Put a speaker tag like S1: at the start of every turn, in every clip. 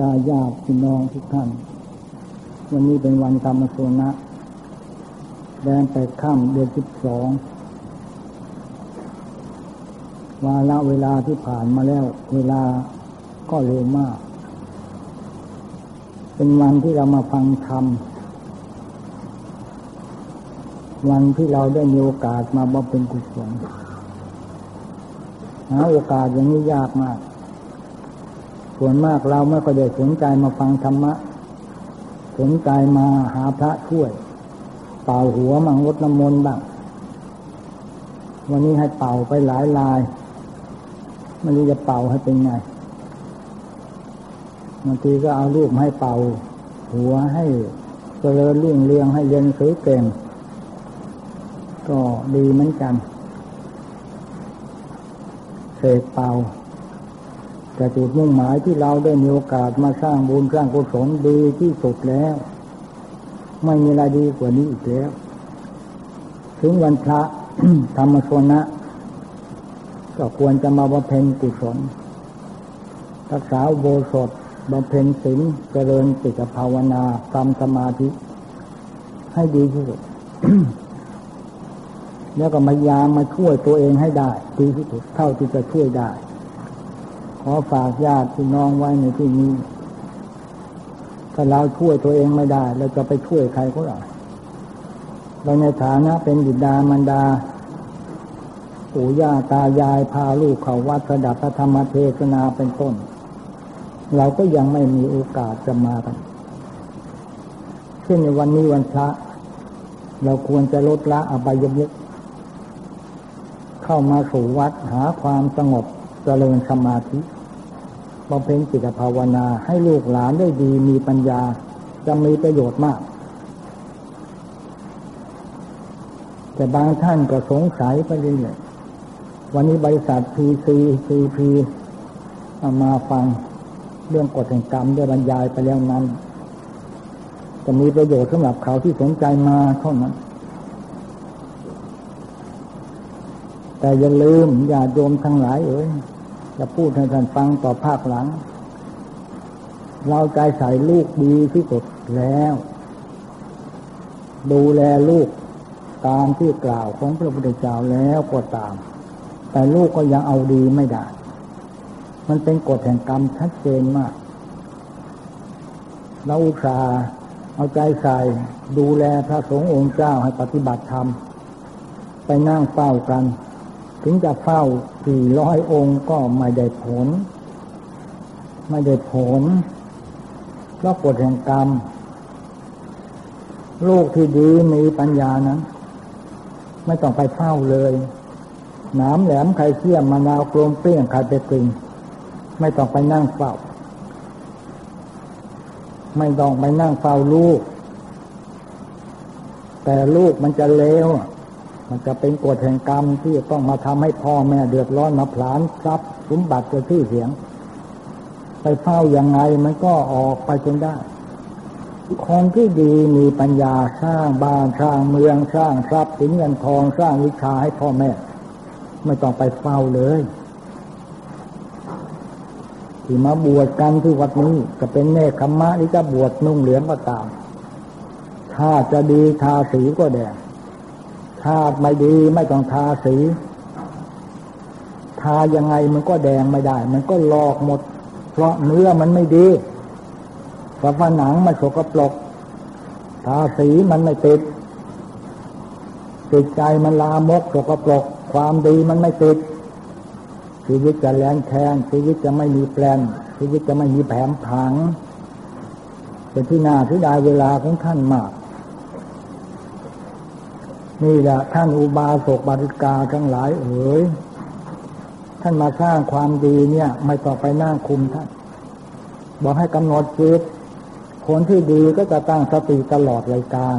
S1: ดาญาติพี่น้องทุกท่าน วันนี้เป็นวันธรรมโสนะแดนไปดค่ำเดือนสิบสองวาระเวลาที่ผ่านมาแล้ว เวลาก็เร็วมาก เป็นวันที่เรามาฟังธรรม วันที่เราได้มีโอกาสมาบำเพ็ญกุศลหาโอกาสอย่างนี้ยากมาก ส่วนมากเราไม่ค่อยได้สนใจมาฟังธรรมะ สนใจมาหาพระช่วย เป่าหัวมังรดน้ำมนต์บ้าง วันนี้ให้เป่าไปหลายลายไม่รู้จะเป่าให้เป็นไงบางทีก็เอารูปให้เป่า หัวให้เจริญเรื่งเรียงให้เรียนสือเก่ง ก็ดีเหมือนกันเสกเป่า แต่จุดมุ่งหมายที่เราได้มีโอกาสมาสร้างบุญสร้างกุศลดีที่สุดแล้ว ไม่มีอะไรดีกว่านี้อีกแล้ว ถึงวันพระธรรมสนะ ก็ควรจะมาบำเพ็ญกุศลรักษาโบสถบำเพ็ญศีลเจริญจิตภาวนาทำสมาธิ ให้ดีที่สุด แล้วก็มายามมาช่วยตัวเองให้ได้ ดีที่สุดเท่าที่จะช่วยได้ ขอฝากญาติพี่น้องไว้ในที่นี้ ถ้าเราช่วยตัวเองไม่ได้ เราจะไปช่วยใครก็ได้เราในฐานะเป็นบิดามารดาปู่ย่าตายายพาลูกเขาวัดระดับพระธรรมเทศนาเป็นต้น เราก็ยังไม่มีโอกาสจะมากันเช่นในวันนี้วันพระ เราควรจะลดละอบายมุขเข้ามาสู่วัดหาความสงบ เจริญสมาธิบำเพ็ญจิตภาวนาให้ลูกหลานได้ดีมีปัญญาจะมีประโยชน์มาก แต่บางท่านก็สงสัยไปเรื่อยๆวันนี้บริษัทพีซีซีพีมาฟังเรื่องกฎแห่งกรรมได้บรรยายไปแล้วนั้น จะมีประโยชน์สำหรับเขาที่สนใจมาเท่านั้น แต่อย่าลืมอย่าโยมทั้งหลายเอ้ยจะพูดให้ท่านฟังต่อภาคหลัง เราใจใส่ลูกดีที่สุดแล้ว ดูแลลูกตามที่กล่าวของพระพุทธเจ้าแล้วก็ตาม แต่ลูกก็ยังเอาดีไม่ได้ มันเป็นกฎแห่งกรรมชัดเจนมาก เราอุตส่าห์เอาใจใส่ดูแลพระสงฆ์องค์เจ้าให้ปฏิบัติธรรม ไปนั่งเฝ้ากัน ถึงจะเฝ้าสี่ร้อยองค์ก็ไม่ได้ผล ไม่ได้ผลเพราะกฎแห่งกรรม ลูกที่ดีมีปัญญานะไม่ต้องไปเฝ้าเลยหนามแหลมใครเขี่ยมมะนาวกลมเปรี้ยงใครไปกลิ่งไม่ต้องไปนั่งเฝ้า ไม่ต้องไปนั่งเฝ้าลูก แต่ลูกมันจะเลว มันจะเป็นกฎแห่งกรรมที่ต้องมาทำให้พ่อแม่เดือดร้อนมาผลานทรัพย์สมบัติจะชื่อเสียง ไปเฝ้ายังไงมันก็ออกไปจนได้คนที่ดีมีปัญญาสร้างบ้านสร้างเมืองสร้างทรัพย์สินเงินทองสร้างวิชาให้พ่อแม่ ไม่ต้องไปเฝ้าเลยที่มาบวชกันที่วัดนี้จะเป็นเนคขมะหรือจะบวชนุ่งเหลืองก็ตาม ถ้าจะดีทาสีก็แดง ถ้าไม่ดีไม่ต้องทาสี ทายังไงมันก็แดงไม่ได้ มันก็หลอกหมด เพราะเนื้อมันไม่ดีฝาผนังมันสกปรกทาสีมันไม่ติดติดใจมันลามกสกปรก ความดีมันไม่ติดชีวิตจะแลนแทนชีวิตจะไม่มีแปลนชีวิตจะไม่มีแผนผัง เป็นที่น่าที่ได้เวลาของท่านมาก นี่แหละท่านอุบาสกบาริกาทั้งหลายเอ๋ยท่านมาสร้างความดีเนี่ย ไม่ต้องไปนั่งคุมท่าน บอกให้กำหนดจิตคนที่ดีก็จะตั้งสติตลอดรายการ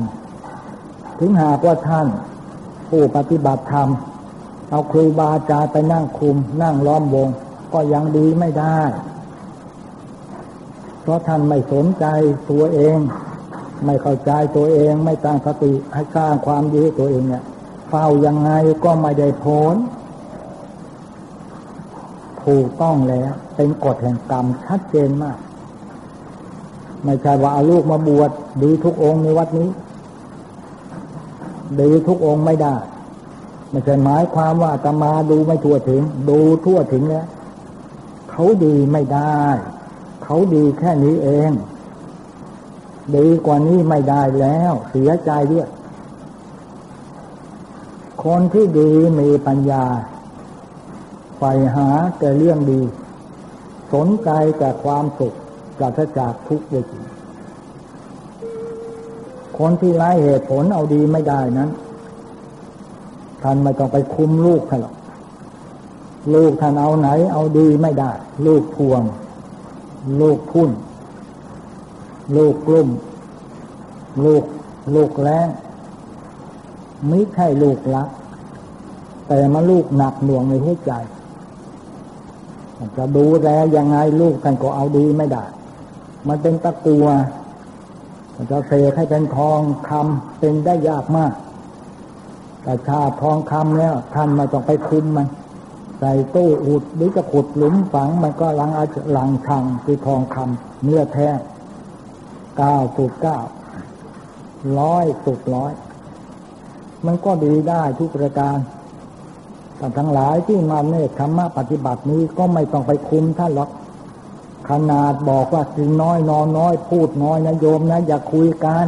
S1: ถึงหากว่าท่าน ผู้ปฏิบัติธรรม เอาครูบาอาจารย์ไปนั่งคุม นั่งล้อมวง ก็ยังดีไม่ได้ เพราะท่านไม่สนใจตัวเอง ไม่เข้าใจตัวเองไม่ตั้งสติให้สร้างความดีตัวเองเนี่ยเฝ้ายังไงก็ไม่ได้ผลถูกต้องแล้ว เป็นกฎแห่งกรรมชัดเจนมาก ไม่ใช่ว่าเอาลูกมาบวชดีทุกองค์ในวัดนี้ดีทุกองค์ไม่ได้ ไม่ใช่หมายความว่าตมาดูไม่ทั่วถึง ดูทั่วถึงแล้วเขาดีไม่ได้ เขาดีแค่นี้เอง ดีกว่านี้ไม่ได้แล้ว เสียใจด้วย คนที่ดีมีปัญญาใฝ่หาแต่เรื่องดี สนใจแต่ความสุขปราศจากทุกข์เวทีคนที่ไร้เหตุผลเอาดีไม่ได้นั้นท่านไม่ต้องไปคุมลูกท่านหรอกลูกท่านเอาไหน เอาดีไม่ได้ ลูกพวง ลูกพุ่น ลูกกลุ่ม ลูกลูกแรงไม่ใช่ลูกลัก แต่มาลูกหนักหน่วงในหัวใจ จะดูแลยังไงลูกท่านก็เอาดีไม่ได้ มันเป็นตะกัวจะเสกให้เป็นทองคำเป็นได้ยากมาก แต่ชาทองคำแล้วท่านม่ต้องไปคุมมันใส่ตู้อุดหรือจะขุดหลุมฝังมันก็ลังอาหลังชังคือทองคำเนื้อแท้ เก้าสุดเก้าร้อยสุดร้อย มันก็ดีได้ทุกประการแต่ทั้งหลายที่มาเนธรรมะปฏิบัตินี้ก็ไม่ต้องไปคุมท่านหรอกขนาดบอกว่ากินน้อยนอนน้อย พูดน้อยนะโยมนะ อย่าคุยกัน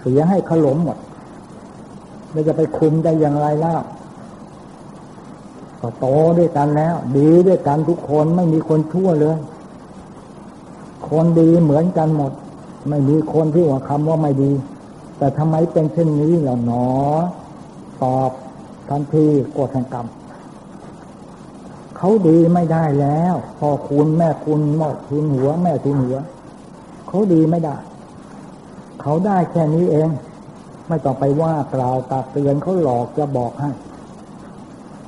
S1: เสียให้ขลมหมดไม่จะไปคุมได้อย่างไรแล้วก็โตด้วยกันแล้ว ดีด้วยกันทุกคนไม่มีคนชั่วเลย คนดีเหมือนกันหมด ไม่มีคนที่ว่าคำว่าไม่ดี แต่ทำไมเป็นเช่นนี้ล่ะหนอ ตอบทันทีกดแห่งกรรมเขาดีไม่ได้แล้วพ่อคุณแม่คุณหมดทุนหัว แม่ทุนหัว เขาดีไม่ได้ เขาได้แค่นี้เอง ไม่ต้องไปว่ากล่าวตักเตือนเขาหลอกจะบอกให้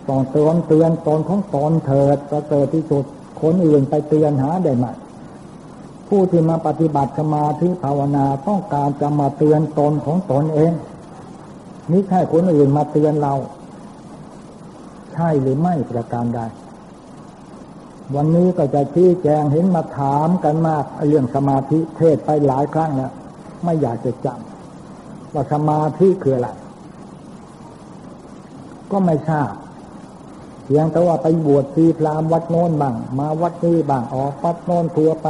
S1: ตอนเตือนเตือนตอนของตอนเถิดประเสริฐที่สุดคนอื่นไปเตือนหาได้ไหม ผู้ที่มาปฏิบัติสมาธิภาวนาต้องการจะมาเตือนตนของตนเองนี่ใช่คนอื่นมาเตือนเรา ใช่หรือไม่ประการใดวันนี้ก็จะชี้แจงเห็นมาถามกันมากเรื่องสมาธิเทศไปหลายครั้งแล้วไม่อยากจะจำว่าสมาธิคืออะไรก็ไม่ทราบเพียงแต่ว่าไปบวชทีพรามวัดโน้นบ้างมาวัดนี้บ้างออกวัดโน้นทัวไป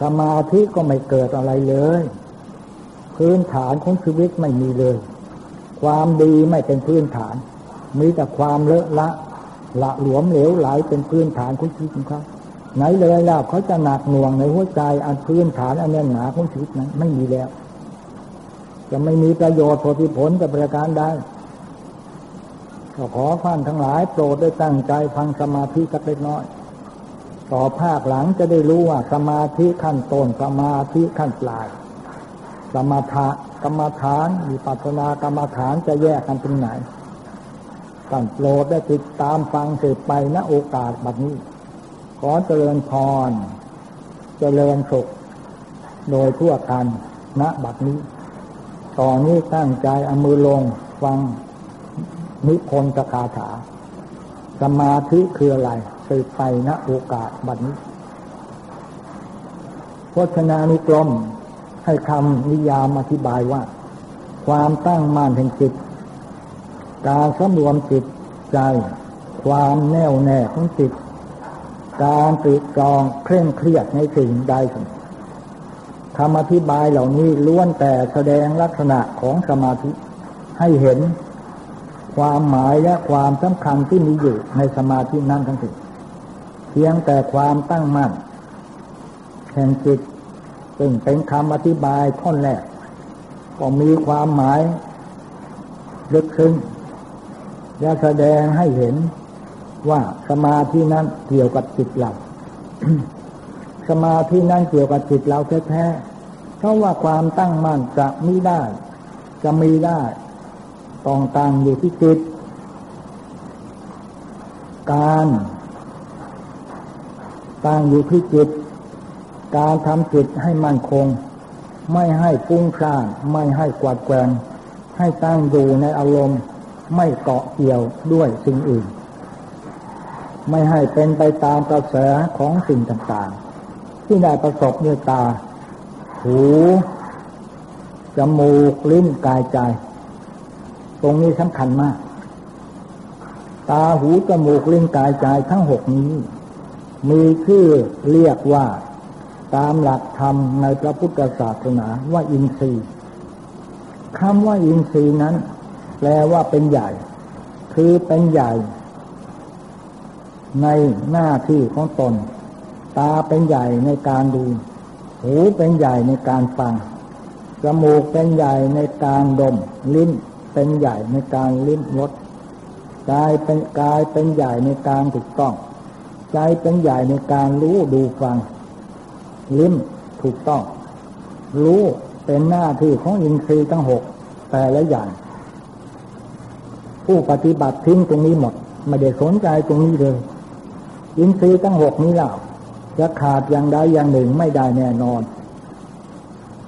S1: สมาธิก็ไม่เกิดอะไรเลย พื้นฐานของชีวิตไม่มีเลย ความดีไม่เป็นพื้นฐาน มีแต่ความเลอะละละหลวมเหลวไหลเป็นพื้นฐานของชีวิตของเขาไหนเลยล้วเขาจะหนักหน่วงในหัวใจอันพื้นฐานอันแน่นหนาของชีวิตนั้นไม่มีแล้ว จะไม่มีประโยชน์ผลผลกับประการใดก็ขอท่านทั้งหลายโปรดได้ตั้งใจฟังสมาธิสักเล็กน้อย ต่อภาคหลังจะได้รู้ว่าสมาธิขั้นต้นสมาธิขั้นปลาย สมาธกรรมฐานมีปัจนากรรมฐานจะแยกกันตรงไหนท่านโปรดได้ติดตามฟังสืบไปณโอกาสบัดนี้ ขอเจริญพร เจริญสุข โดยทั่วกันณบัดนี้ ต่อนนี้ตั้งใจเอามือลงฟังนิพนธ์คาถา สมาธิคืออะไร สืบไปณโอกาสบัดนี้พจนานุกรมให้คำนิยามอธิบายว่า ความตั้งมั่นแห่งจิต การสำรวมจิตใจ ความแน่วแน่ของจิต การติดกรองเคร่งเครียดในสิ่งใดสิ่งคำอธิบายเหล่านี้ล้วนแต่แสดงลักษณะของสมาธิให้เห็นความหมายและความสำคัญที่มีอยู่ในสมาธินั้นทั้งสิ้น เพียงแต่ความตั้งมั่นแห่งจิตซึ่งเป็นคำอธิบายท่อนแรกก็มีความหมายลึกซึ้งจะแสดงให้เห็นว่าสมาธินั้นเกี่ยวกับจิตเรา สมาธินั้นเกี่ยวกับจิตเราแท้ๆเพราะว่าความตั้งมั่นจะมีได้ จะมีได้ต้องตั้งอยู่ที่จิต การ ตั้งอยู่ที่จิต การทำจิตให้มั่นคง ไม่ให้ฟุ้งซ่านไม่ให้กวาดแกงให้ตั้งอยู่ในอารมณ์ ไม่เกาะเกี่ยวด้วยสิ่งอื่น ไม่ให้เป็นไปตามกระแสของสิ่งต่างๆ ที่ได้ประสบเนื้อตา หูจมูกลิ้นกายใจ ตรงนี้สำคัญมาก ตาหูจมูกลิ้นกายใจทั้งหกนี้ มีชื่อเรียกว่า ตามหลักธรรมในพระพุทธศาสนาว่าอินทรีย์คำว่าอินทรีย์นั้น แปลว่าเป็นใหญ่ คือเป็นใหญ่ ในหน้าที่ของตน ตาเป็นใหญ่ในการดู หูเป็นใหญ่ในการฟังจมูกเป็นใหญ่ในการดม ลิ้นเป็นใหญ่ในการลิ้มรสกายเป็นกายเป็นใหญ่ในการถูกต้อง ใจเป็นใหญ่ในการรู้ดูฟัง ลิ้มถูกต้อง รู้เป็นหน้าที่ของอินทรีย์ทั้งหกแต่ละอย่าง ผู้ปฏิบัติทิ้งตรงนี้หมด ไม่ได้สนใจตรงนี้เลย อินทรีย์ทั้งหกนี้แล้วจะขาดอย่างใดอย่างหนึ่งไม่ได้แน่นอน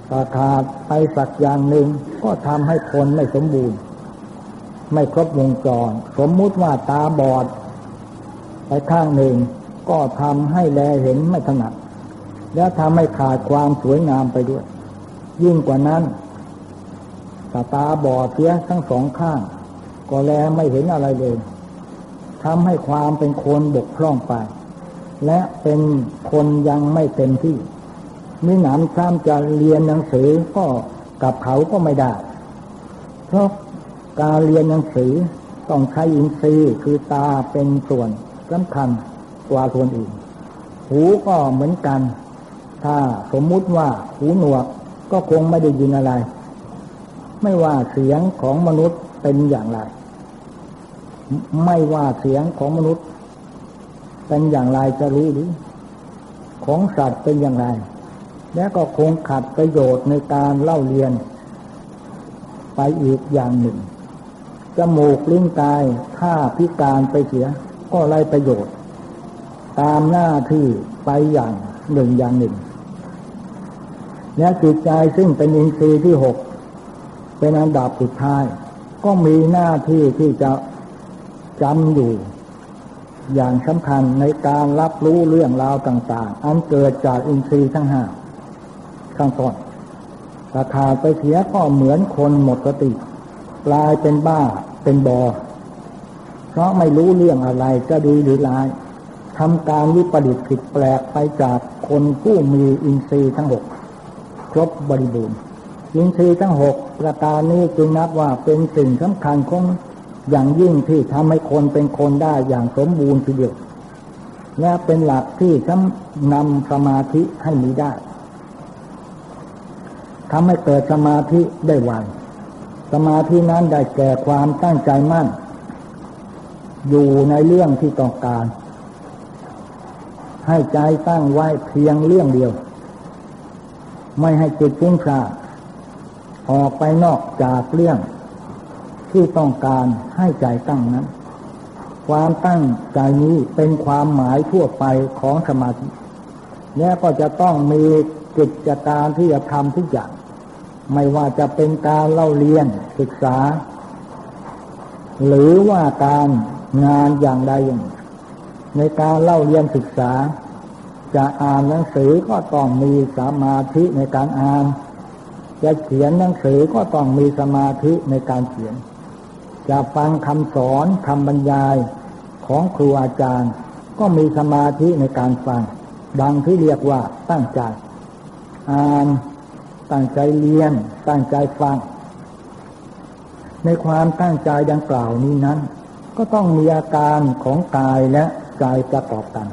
S1: ถ้าขาดไปสักอย่างหนึ่งก็ทำให้คนไม่สมบูรณ์ ไม่ครบวงจร สมมุติว่าตาบอด ข้างหนึ่ง ก็ทำให้แลเห็นไม่ถนัดแล้วทำให้ขาดความสวยงามไปด้วย ยิ่งกว่านั้นตาตาบอดเสียทั้งสองข้าง ก็แลไม่เห็นอะไรเลยทำให้ความเป็นคนบกพร่องไป และเป็นคนยังไม่เต็มที่มิหนำซ้ำจะเรียนหนังสือก็กับเขาก็ไม่ได้ เพราะการเรียนหนังสือต้องใช้อินทรีย์คือตาเป็นส่วน สำคัญกว่าส่วนอื่น หูก็เหมือนกัน ถ้าสมมุติว่าหูหนวกก็คงไม่ได้ยินอะไร ไม่ว่าเสียงของมนุษย์เป็นอย่างไร ไม่ว่าเสียงของมนุษย์ เป็นอย่างไรจะรู้หรือ ของสัตว์เป็นอย่างไร และก็คงขัดประโยชน์ในการเล่าเรียน ไปอีกอย่างหนึ่งจมูกลิ้นกายถ้าพิการไปเสีย ก็ไรประโยชน์ ตามหน้าที่ไปอย่างหนึ่งอย่างหนึ่งและจิตใจซึ่งเป็นอินทรีย์ที่หกเป็นอันดับสุดท้าย ก็มีหน้าที่ที่จะจำอยู่ อย่างสำคัญในการรับรู้เรื่องราวต่าง ๆ อันเกิดจากอินทรีย์ทั้งห้าข้างต้นถ้าขาดไปเสียก็เหมือนคนหมดสติกลายเป็นบ้าเป็นบอ เพราะไม่รู้เรื่องอะไรจะดีหรือร้ายทำการวิปริตผิดแปลกไปจากคนผู้มีอินทรีย์ทั้งหกครบบริบูรณ์อินทรีย์ทั้งหกประการนี้จึงนับว่าเป็นสิ่งสำคัญของอย่างยิ่งที่ทำให้คนเป็นคนได้อย่างสมบูรณ์ทีเดียวและเป็นหลักที่ทำนำสมาธิให้มีได้ทำให้เกิดสมาธิได้ไวสมาธินั้นได้แก่ความตั้งใจมั่น อยู่ในเรื่องที่ต้องการ ให้ใจตั้งไว้เพียงเรื่องเดียว ไม่ให้จิตฟุ้งซ่านออกไปนอกจากเรื่อง ที่ต้องการให้ใจตั้งนั้น ความตั้งใจนี้เป็นความหมายทั่วไปของสมาธิและก็จะต้องมีกิจการที่จะทำทุกอย่าง ไม่ว่าจะเป็นการเล่าเรียนศึกษา หรือว่าการ งานอย่างใดอย่างในการเล่าเรียนศึกษา จะอ่านหนังสือก็ต้องมีสมาธิในการอ่าน จะเขียนหนังสือก็ต้องมีสมาธิในการเขียน จะฟังคำสอนคำบรรยายของครูอาจารย์ ก็มีสมาธิในการฟัง ดังที่เรียกว่าตั้งใจ อ่าน ตั้งใจเรียน ตั้งใจฟัง ในความตั้งใจดังกล่าวนี้นั้น ก็ต้องมีอาการของกายและใจประกอบกัน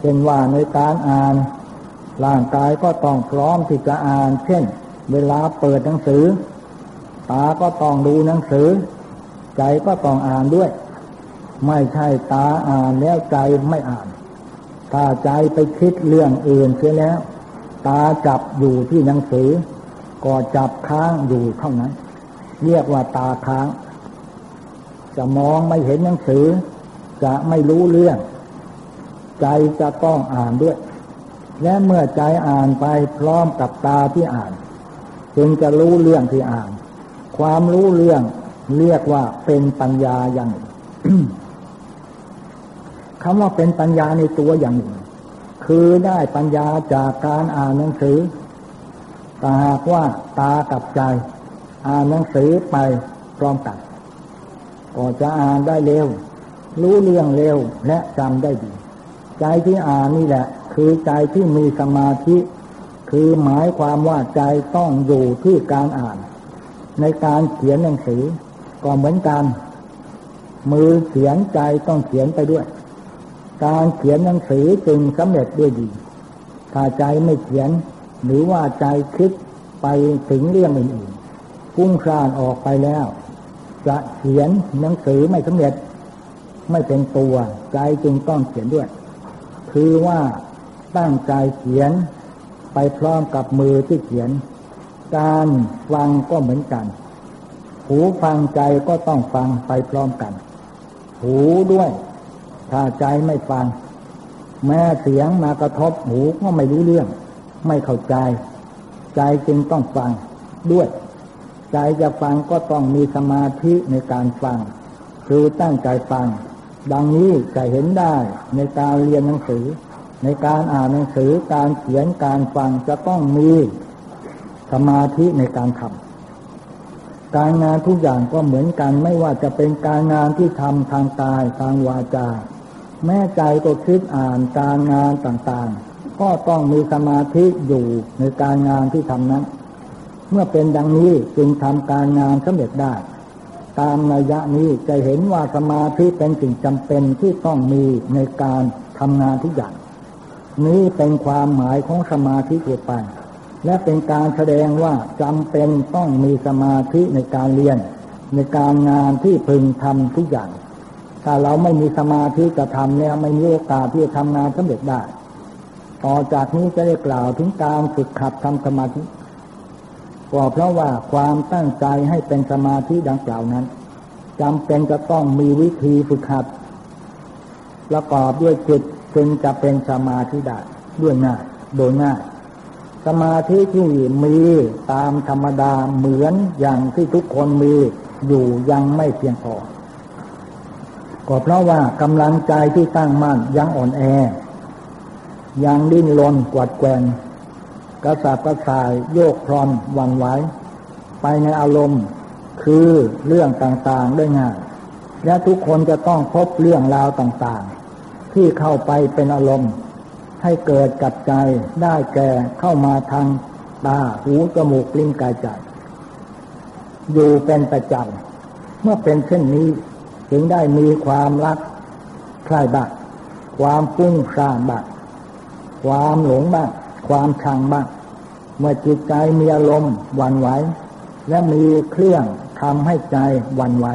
S1: เช่นว่าในการอ่าน ร่างกายก็ต้องพร้อมที่จะอ่าน เช่น เวลาเปิดหนังสือ ตาก็ต้องดูหนังสือ ใจก็ต้องอ่านด้วย ไม่ใช่ตาอ่านแล้วใจไม่อ่าน ถ้าใจไปคิดเรื่องอื่นเสียแล้ว ตาจับอยู่ที่หนังสือ ก็จับค้างอยู่เท่านั้น เรียกว่าตาค้าง จะมองไม่เห็นหนังสือ จะไม่รู้เรื่อง ใจจะต้องอ่านด้วย และเมื่อใจอ่านไปพร้อมกับตาที่อ่าน จึงจะรู้เรื่องที่อ่าน ความรู้เรื่องเรียกว่าเป็นปัญญาอย่างคำว่าเป็นปัญญาในตัวอย่างหนึ่งคือได้ปัญญาจากการอ่านหนังสือถ้าหากว่าตากับใจ อ่านหนังสือไปพร้อมกัน ก็จะอ่านได้เร็ว รู้เรื่องเร็วและจำได้ดี ใจที่อ่านนี่แหละ คือใจที่มีสมาธิ คือหมายความว่าใจต้องอยู่ที่การอ่าน ในการเขียนหนังสือ ก็เหมือนกัน มือเขียนใจต้องเขียนไปด้วย การเขียนหนังสือจึงสำเร็จด้วยดีถ้าใจไม่เขียน หรือว่าใจคิดไปถึงเรื่องอื่นๆพุ่งคลานออกไปแล้ว จะเขียนหนังสือไม่สำเร็จ ไม่เป็นตัวใจจึงต้องเขียนด้วย คือว่าตั้งใจเขียนไปพร้อมกับมือที่เขียน การฟังก็เหมือนกัน หูฟังใจก็ต้องฟังไปพร้อมกัน หูด้วย ถ้าใจไม่ฟัง แม้เสียงมากระทบหูก็ไม่รู้เรื่อง ไม่เข้าใจ ใจจึงต้องฟังด้วย ใจจะฟังก็ต้องมีสมาธิในการฟัง คือตั้งใจฟัง ดังนี้จะเห็นได้ในการเรียนหนังสือ ในการอ่านหนังสือการเขียนการฟังจะต้องมีสมาธิในการทำการงานทุกอย่างก็เหมือนกันไม่ว่าจะเป็นการงานที่ทำทางกายทางวาจา แม่ใจก็คิดอ่านการงานต่างๆ ก็ต้องมีสมาธิอยู่ในการงานที่ทำนั้น เมื่อเป็นดังนี้จึงทำการงานสำเร็จได้ ตามนัยยะนี้จะเห็นว่าสมาธิเป็นสิ่งจำเป็นที่ต้องมีในการทำงานทุกอย่าง นี้เป็นความหมายของสมาธิทั่วไป และเป็นการแสดงว่าจำเป็นต้องมีสมาธิในการเรียน ในการงานที่พึงทำทุกอย่าง ถ้าเราไม่มีสมาธิจะทำเนี่ยไม่มีโอกาสที่จะทำงานสำเร็จได้ ต่อจากนี้จะได้กล่าวถึงการฝึกขัดทำสมาธิ ก็เพราะว่าความตั้งใจให้เป็นสมาธิดังกล่าวนั้นจำเป็นจะต้องมีวิธีฝึกหัดประกอบด้วยจิตจึงจะเป็นสมาธิได้ด้วยง่ายโดยง่ายสมาธิที่มีตามธรรมดาเหมือนอย่างที่ทุกคนมีอยู่ยังไม่เพียงพอ ก็เพราะว่ากำลังใจที่ตั้งมั่นยังอ่อนแอ ยังดิ้นรนกวาดแกง กระสับกระส่ายโยกพรอนวันไหวไปในอารมณ์คือเรื่องต่างๆได้ง่ายและทุกคนจะต้องพบเรื่องราวต่างๆ ที่เข้าไปเป็นอารมณ์ ให้เกิดกับใจได้แก่เข้ามาทางตาหูจมูกลิ้นกายใจอยู่เป็นประจำเมื่อเป็นเช่นนี้ถึงได้มีความรักใคร่บ้างความฟุ้งซ่านบ้างความหลงบ้างความชังบ้าง เมื่อจิตใจมีอารมณ์วันไหว และมีเครื่องทำให้ใจวันไหว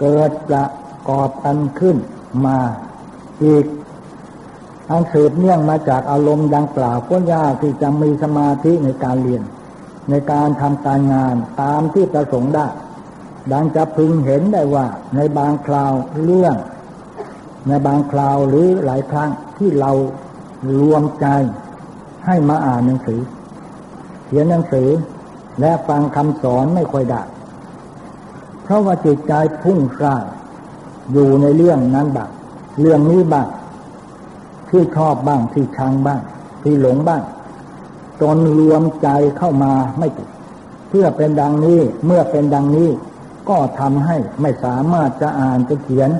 S1: เกิดจะกอบกันขึ้นมาอีกอันสืบเนื่องมาจากอารมณ์ดังกล่าวก็ยากที่จะมีสมาธิในการเรียน ในการทำการงานตามที่ประสงค์ได้ ดังจะพึงเห็นได้ว่าในบางคราวเรื่อง ในบางคราวหรือหลายครั้งที่เรารวมใจให้มาอ่านหนังสือ เขียนหนังสือ และฟังคำสอนไม่ค่อยได้เพราะว่าจิตใจพุ่งซ่านอยู่ในเรื่องนั้นบ้างเรื่องนี้บ้างที่ชอบบ้างที่ชังบ้าง ที่หลงบ้างจนรวมใจเข้ามาไม่ติดเพื่อเป็นดังนี้เมื่อเป็นดังนี้ ก็ทำให้ไม่สามารถจะอ่านจะเขียน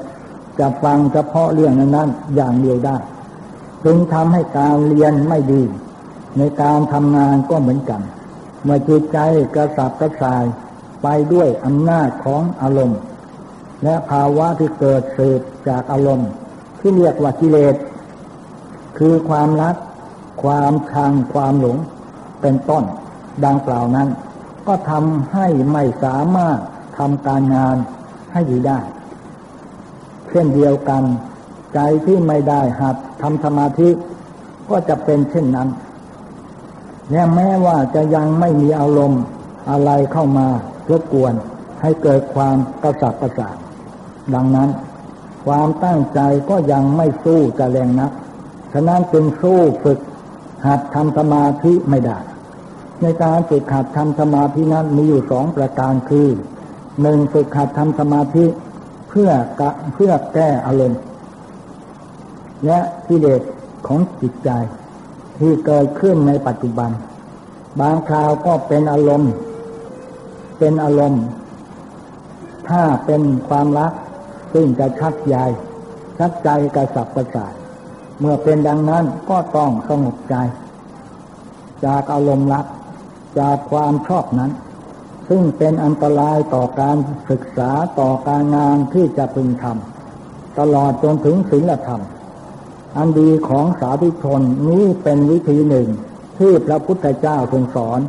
S1: จะฟังเฉพาะเรื่องนั้นๆอย่างเดียวได้จึงทำให้การเรียนไม่ดี ในการทำงานก็เหมือนกัน เมื่อจิตใจกระสับกระส่ายไปด้วยอำนาจของอารมณ์ และภาวะที่เกิดสืบจากอารมณ์ ที่เรียกว่ากิเลส คือความรัก ความชังความหลง เป็นต้นดังกล่าวนั้น ก็ทำให้ไม่สามารถทำการงานให้ดีได้ เช่นเดียวกัน ใจที่ไม่ได้หัดทำสมาธิ ก็จะเป็นเช่นนั้น และแม้ว่าจะยังไม่มีอารมณ์อะไรเข้ามารบกวน ให้เกิดความกระสับกระส่ายดังนั้น ความตั้งใจก็ยังไม่สู้จะแรงนัก ฉะนั้นจึงสู้ฝึกหัดทำสมาธิไม่ได้ ในการฝึกหัดทำสมาธินั้นมีอยู่สองประการคือหนึ่งฝึกหัดทำสมาธิเพื่อกะเพื่อแก้อารมณ์ และกิเลสของจิตใจ ที่เกิดขึ้นในปัจจุบัน บางคราวก็เป็นอารมณ์ เป็นอารมณ์ ถ้าเป็นความรักซึ่งจะชักใหญ่ชักใจกระสับกระส่ายเมื่อเป็นดังนั้นก็ต้องสงบใจ จากอารมณ์รัก จากความชอบนั้น ซึ่งเป็นอันตรายต่อการศึกษาต่อการงานที่จะพึงทำตลอดจนถึงศีลธรรม อันดีของสาธุชนนี้เป็นวิธีหนึ่ง ที่พระพุทธเจ้าทรงสอน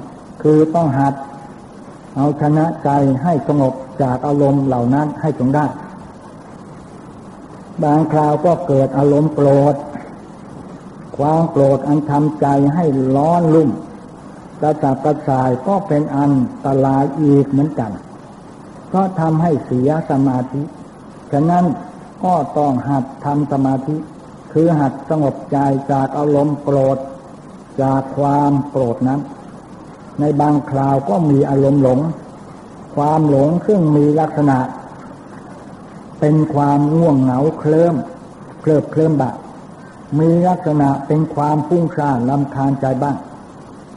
S1: คือต้องหัด เอาชนะใจให้สงบจากอารมณ์เหล่านั้นให้จงได้ บางคราวก็เกิดอารมณ์โกรธ ความโกรธอันทำใจให้ร้อนลุ่มกระจับกระส่ายก็เป็นอันตรายอีกเหมือนกัน ก็ทำให้เสียสมาธิ ฉะนั้นก็ต้องหัดทำสมาธิ คือหัดสงบใจจากอารมณ์โกรธ จากความโกรธนั้น ในบางคราวก็มีอารมณ์หลง ความหลงซึ่งมีลักษณะ เป็นความง่วงเหงาเคลิ้มเคลิบเคลิ้มบะมีลักษณะเป็นความพุ่งซ่านลำคาญใจบ้าง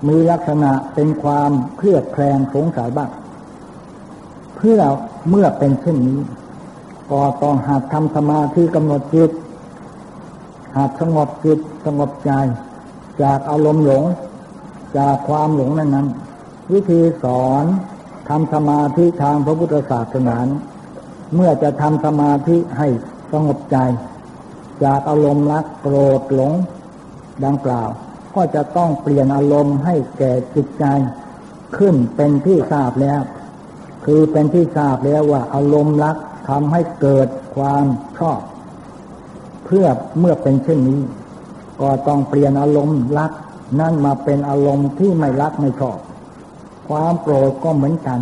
S1: มีลักษณะเป็นความเครียดแคลงสงสัยบ้าง เพื่อเมื่อเป็นเช่นนี้ ก็ต้องหัดทำสมาธิกำหนดจิต หัดสงบจิตสงบใจ จากอารมณ์หลง จากความหลงนั้นนั้น วิธีสอนทำสมาธิทางพระพุทธศาสนาเมื่อจะทำสมาธิให้สงบใจ จากอารมณ์รักโกรธหลง ดังกล่าว ก็จะต้องเปลี่ยนอารมณ์ให้แก่จิตใจ ขึ้นเป็นที่ทราบแล้ว คือเป็นที่ทราบแล้วว่าอารมณ์รักทำให้เกิดความชอบ เพื่อเมื่อเป็นเช่นนี้ ก็ต้องเปลี่ยนอารมณ์รัก นั่นมาเป็นอารมณ์ที่ไม่รักไม่ชอบ ความโกรธก็เหมือนกัน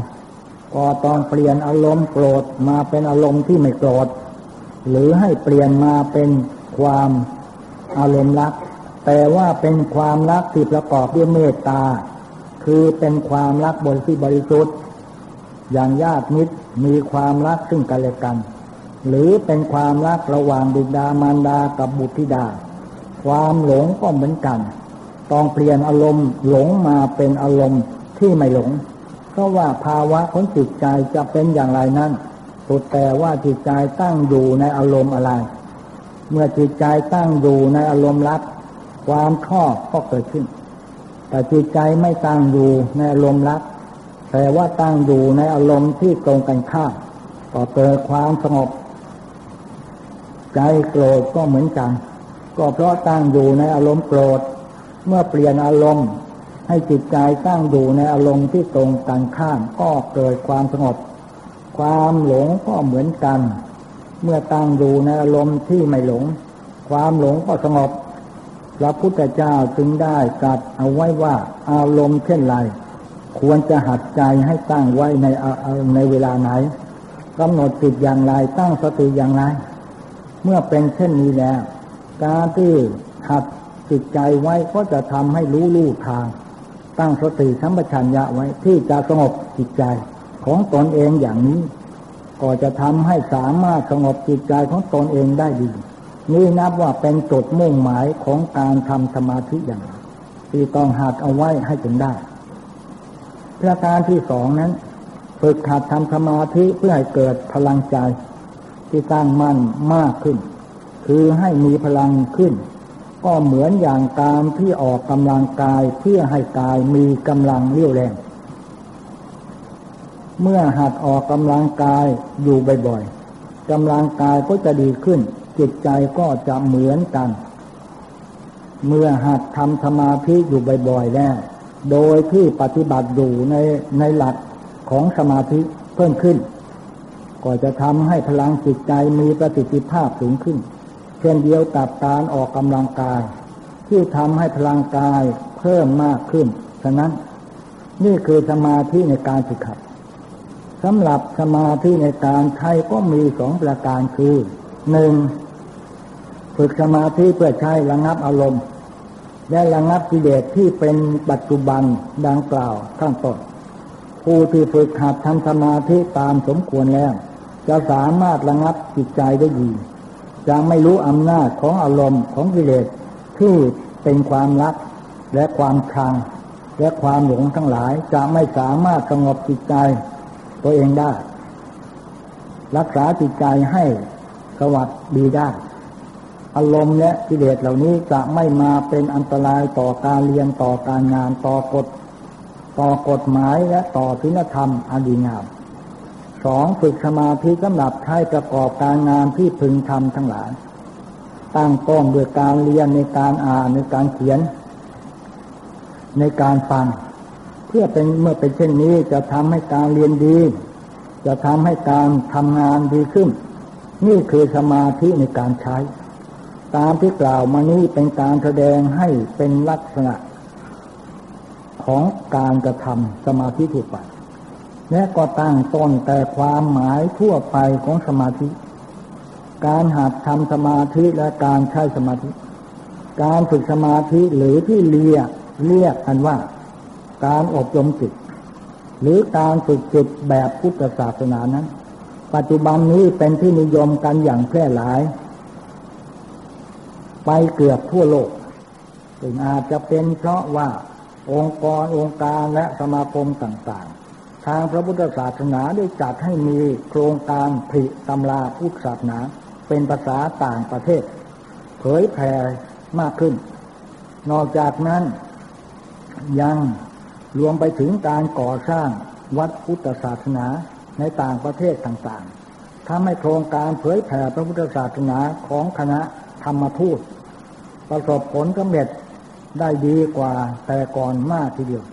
S1: ก็ต้องเปลี่ยนอารมณ์โกรธมาเป็นอารมณ์ที่ไม่โกรธ หรือให้เปลี่ยนมาเป็นความอารมณ์รัก แต่ว่าเป็นความรักที่ประกอบด้วยเมตตา คือเป็นความรักบริสุทธิ์บริสุทธิ์อย่างญาติมิตรมีความรักซึ่งกันและกัน หรือเป็นความรักระหว่างบิดามารดากับบุตรธิดา ความหลงก็เหมือนกัน ต้องเปลี่ยนอารมณ์หลงมาเป็นอารมณ์ที่ไม่หลง เพราะว่าภาวะของจิตใจจะเป็นอย่างไรนั้นสุดแต่ว่าจิตใจตั้งอยู่ในอารมณ์อะไร เมื่อจิตใจตั้งอยู่ในอารมณ์รับความชอบก็เกิดขึ้น แต่จิตใจไม่ตั้งอยู่ในอารมณ์รับแต่ว่าตั้งอยู่ในอารมณ์ที่ตรงกันข้ามก็เกิดความสงบ ใจโกรธก็เหมือนกัน ก็เพราะตั้งอยู่ในอารมณ์โกรธ เมื่อเปลี่ยนอารมณ์ ให้จิตใจตั้งอยู่ในอารมณ์ที่ตรงกันข้ามก็เกิดความสงบ ความหลงก็เหมือนกัน เมื่อตั้งอยู่ในอารมณ์ที่ไม่หลง ความหลงก็สงบ พระพุทธเจ้าจึงได้ตรัสเอาไว้ว่าอารมณ์เช่นไรควรจะหัดใจให้ตั้งไว้ในในเวลาไหนกำหนดจิตอย่างไรตั้งสติอย่างไร เมื่อเป็นเช่นนี้แล้ว การที่หัดจิตใจไว้ก็จะทำให้รู้ลู่ทาง ตั้งสติสัมปชัญญะไว้ที่จะสงบจิตใจของตนเองอย่างนี้ ก็จะทำให้สามารถสงบจิตใจของตนเองได้ดี นี่นับว่าเป็นจุดมุ่งหมายของการทำสมาธิอย่าง ที่ต้องหัดเอาไว้ให้จนได้ประการที่สองนั้น ฝึกหัดทำสมาธิเพื่อให้เกิดพลังใจ ที่ตั้งมั่นมากขึ้น คือให้มีพลังขึ้น ก็เหมือนอย่างการที่ออกกำลังกายเพื่อให้กายมีกำลังเรี่ยวแรง เมื่อหัดออกกำลังกายอยู่บ่อยๆกำลังกายก็จะดีขึ้น จิตใจก็จะเหมือนกัน เมื่อหัดทำสมาธิอยู่บ่อยๆแล้วโดยที่ปฏิบัติอยู่ในในหลักของสมาธิเพิ่มขึ้น ก็จะทำให้พลังจิตใจมีประสิทธิภาพสูงขึ้น เช่นเดียวกับการออกกำลังกาย ที่ทำให้พลังกายเพิ่มมากขึ้น ฉะนั้น นี่คือสมาธิในการฝึกขัดสำหรับสมาธิในการใช้ก็มีสองประการคือหนึ่งฝึกสมาธิเพื่อใช้ระงับอารมณ์ และระงับกิเลสที่เป็นปัจจุบันดังกล่าวข้างต้นผู้ที่ฝึกหัดทำสมาธิตามสมควรแล้ว จะสามารถระงับจิตใจได้ดียังไม่รู้อำนาจของอารมณ์ของกิเลสที่เป็นความรักและความชังและความหลงทั้งหลาย จะไม่สามารถสงบจิตใจตัวเองได้ รักษาจิตใจให้สวัสดีได้ อารมณ์และกิเลสเหล่านี้จะไม่มาเป็นอันตรายต่อการเรียนต่อการงานต่อกฎต่อกฎหมายและต่อศีลธรรมอันดีงาม สองฝึกสมาธิสำหรับใช้ประกอบการงานที่พึงทำทั้งหลาย ตั้งต้นด้วยการเรียนในการอ่านในการเขียน ในการฟัง เพื่อเป็นเมื่อเป็นเช่นนี้จะทำให้การเรียนดี จะทำให้การทำงานดีขึ้น นี่คือสมาธิในการใช้ ตามที่กล่าวมานี้เป็นการแสดงให้เป็นลักษณะ ของการกระทำสมาธิถูกไป และก็ตั้งต้นแต่ความหมายทั่วไปของสมาธิ การหัดทำสมาธิและการใช้สมาธิ การฝึกสมาธิหรือที่เรียกเรียกกันว่า การอบรมจิต หรือการฝึกจิตแบบพุทธศาสนานั้น ปัจจุบันนี้เป็นที่นิยมกันอย่างแพร่หลาย ไปเกือบทั่วโลกซึ่งอาจจะเป็นเพราะว่าองค์กรองค์การและสมาคมต่างางพระพุทธศาสนาได้จัดให้มีโครงการผิตำราพุทธศาสนา เป็นภาษาต่างประเทศ เผยแผ่มากขึ้น นอกจากนั้นยังรวมไปถึงการก่อสร้างวัดพุทธศาสนาในต่างประเทศต่างๆทำให้โครงการเผยแผ่พระพุทธศาสนาของคณะธรรมทูต ประสบผลสำเร็จได้ดีกว่าแต่ก่อนมากทีเดียว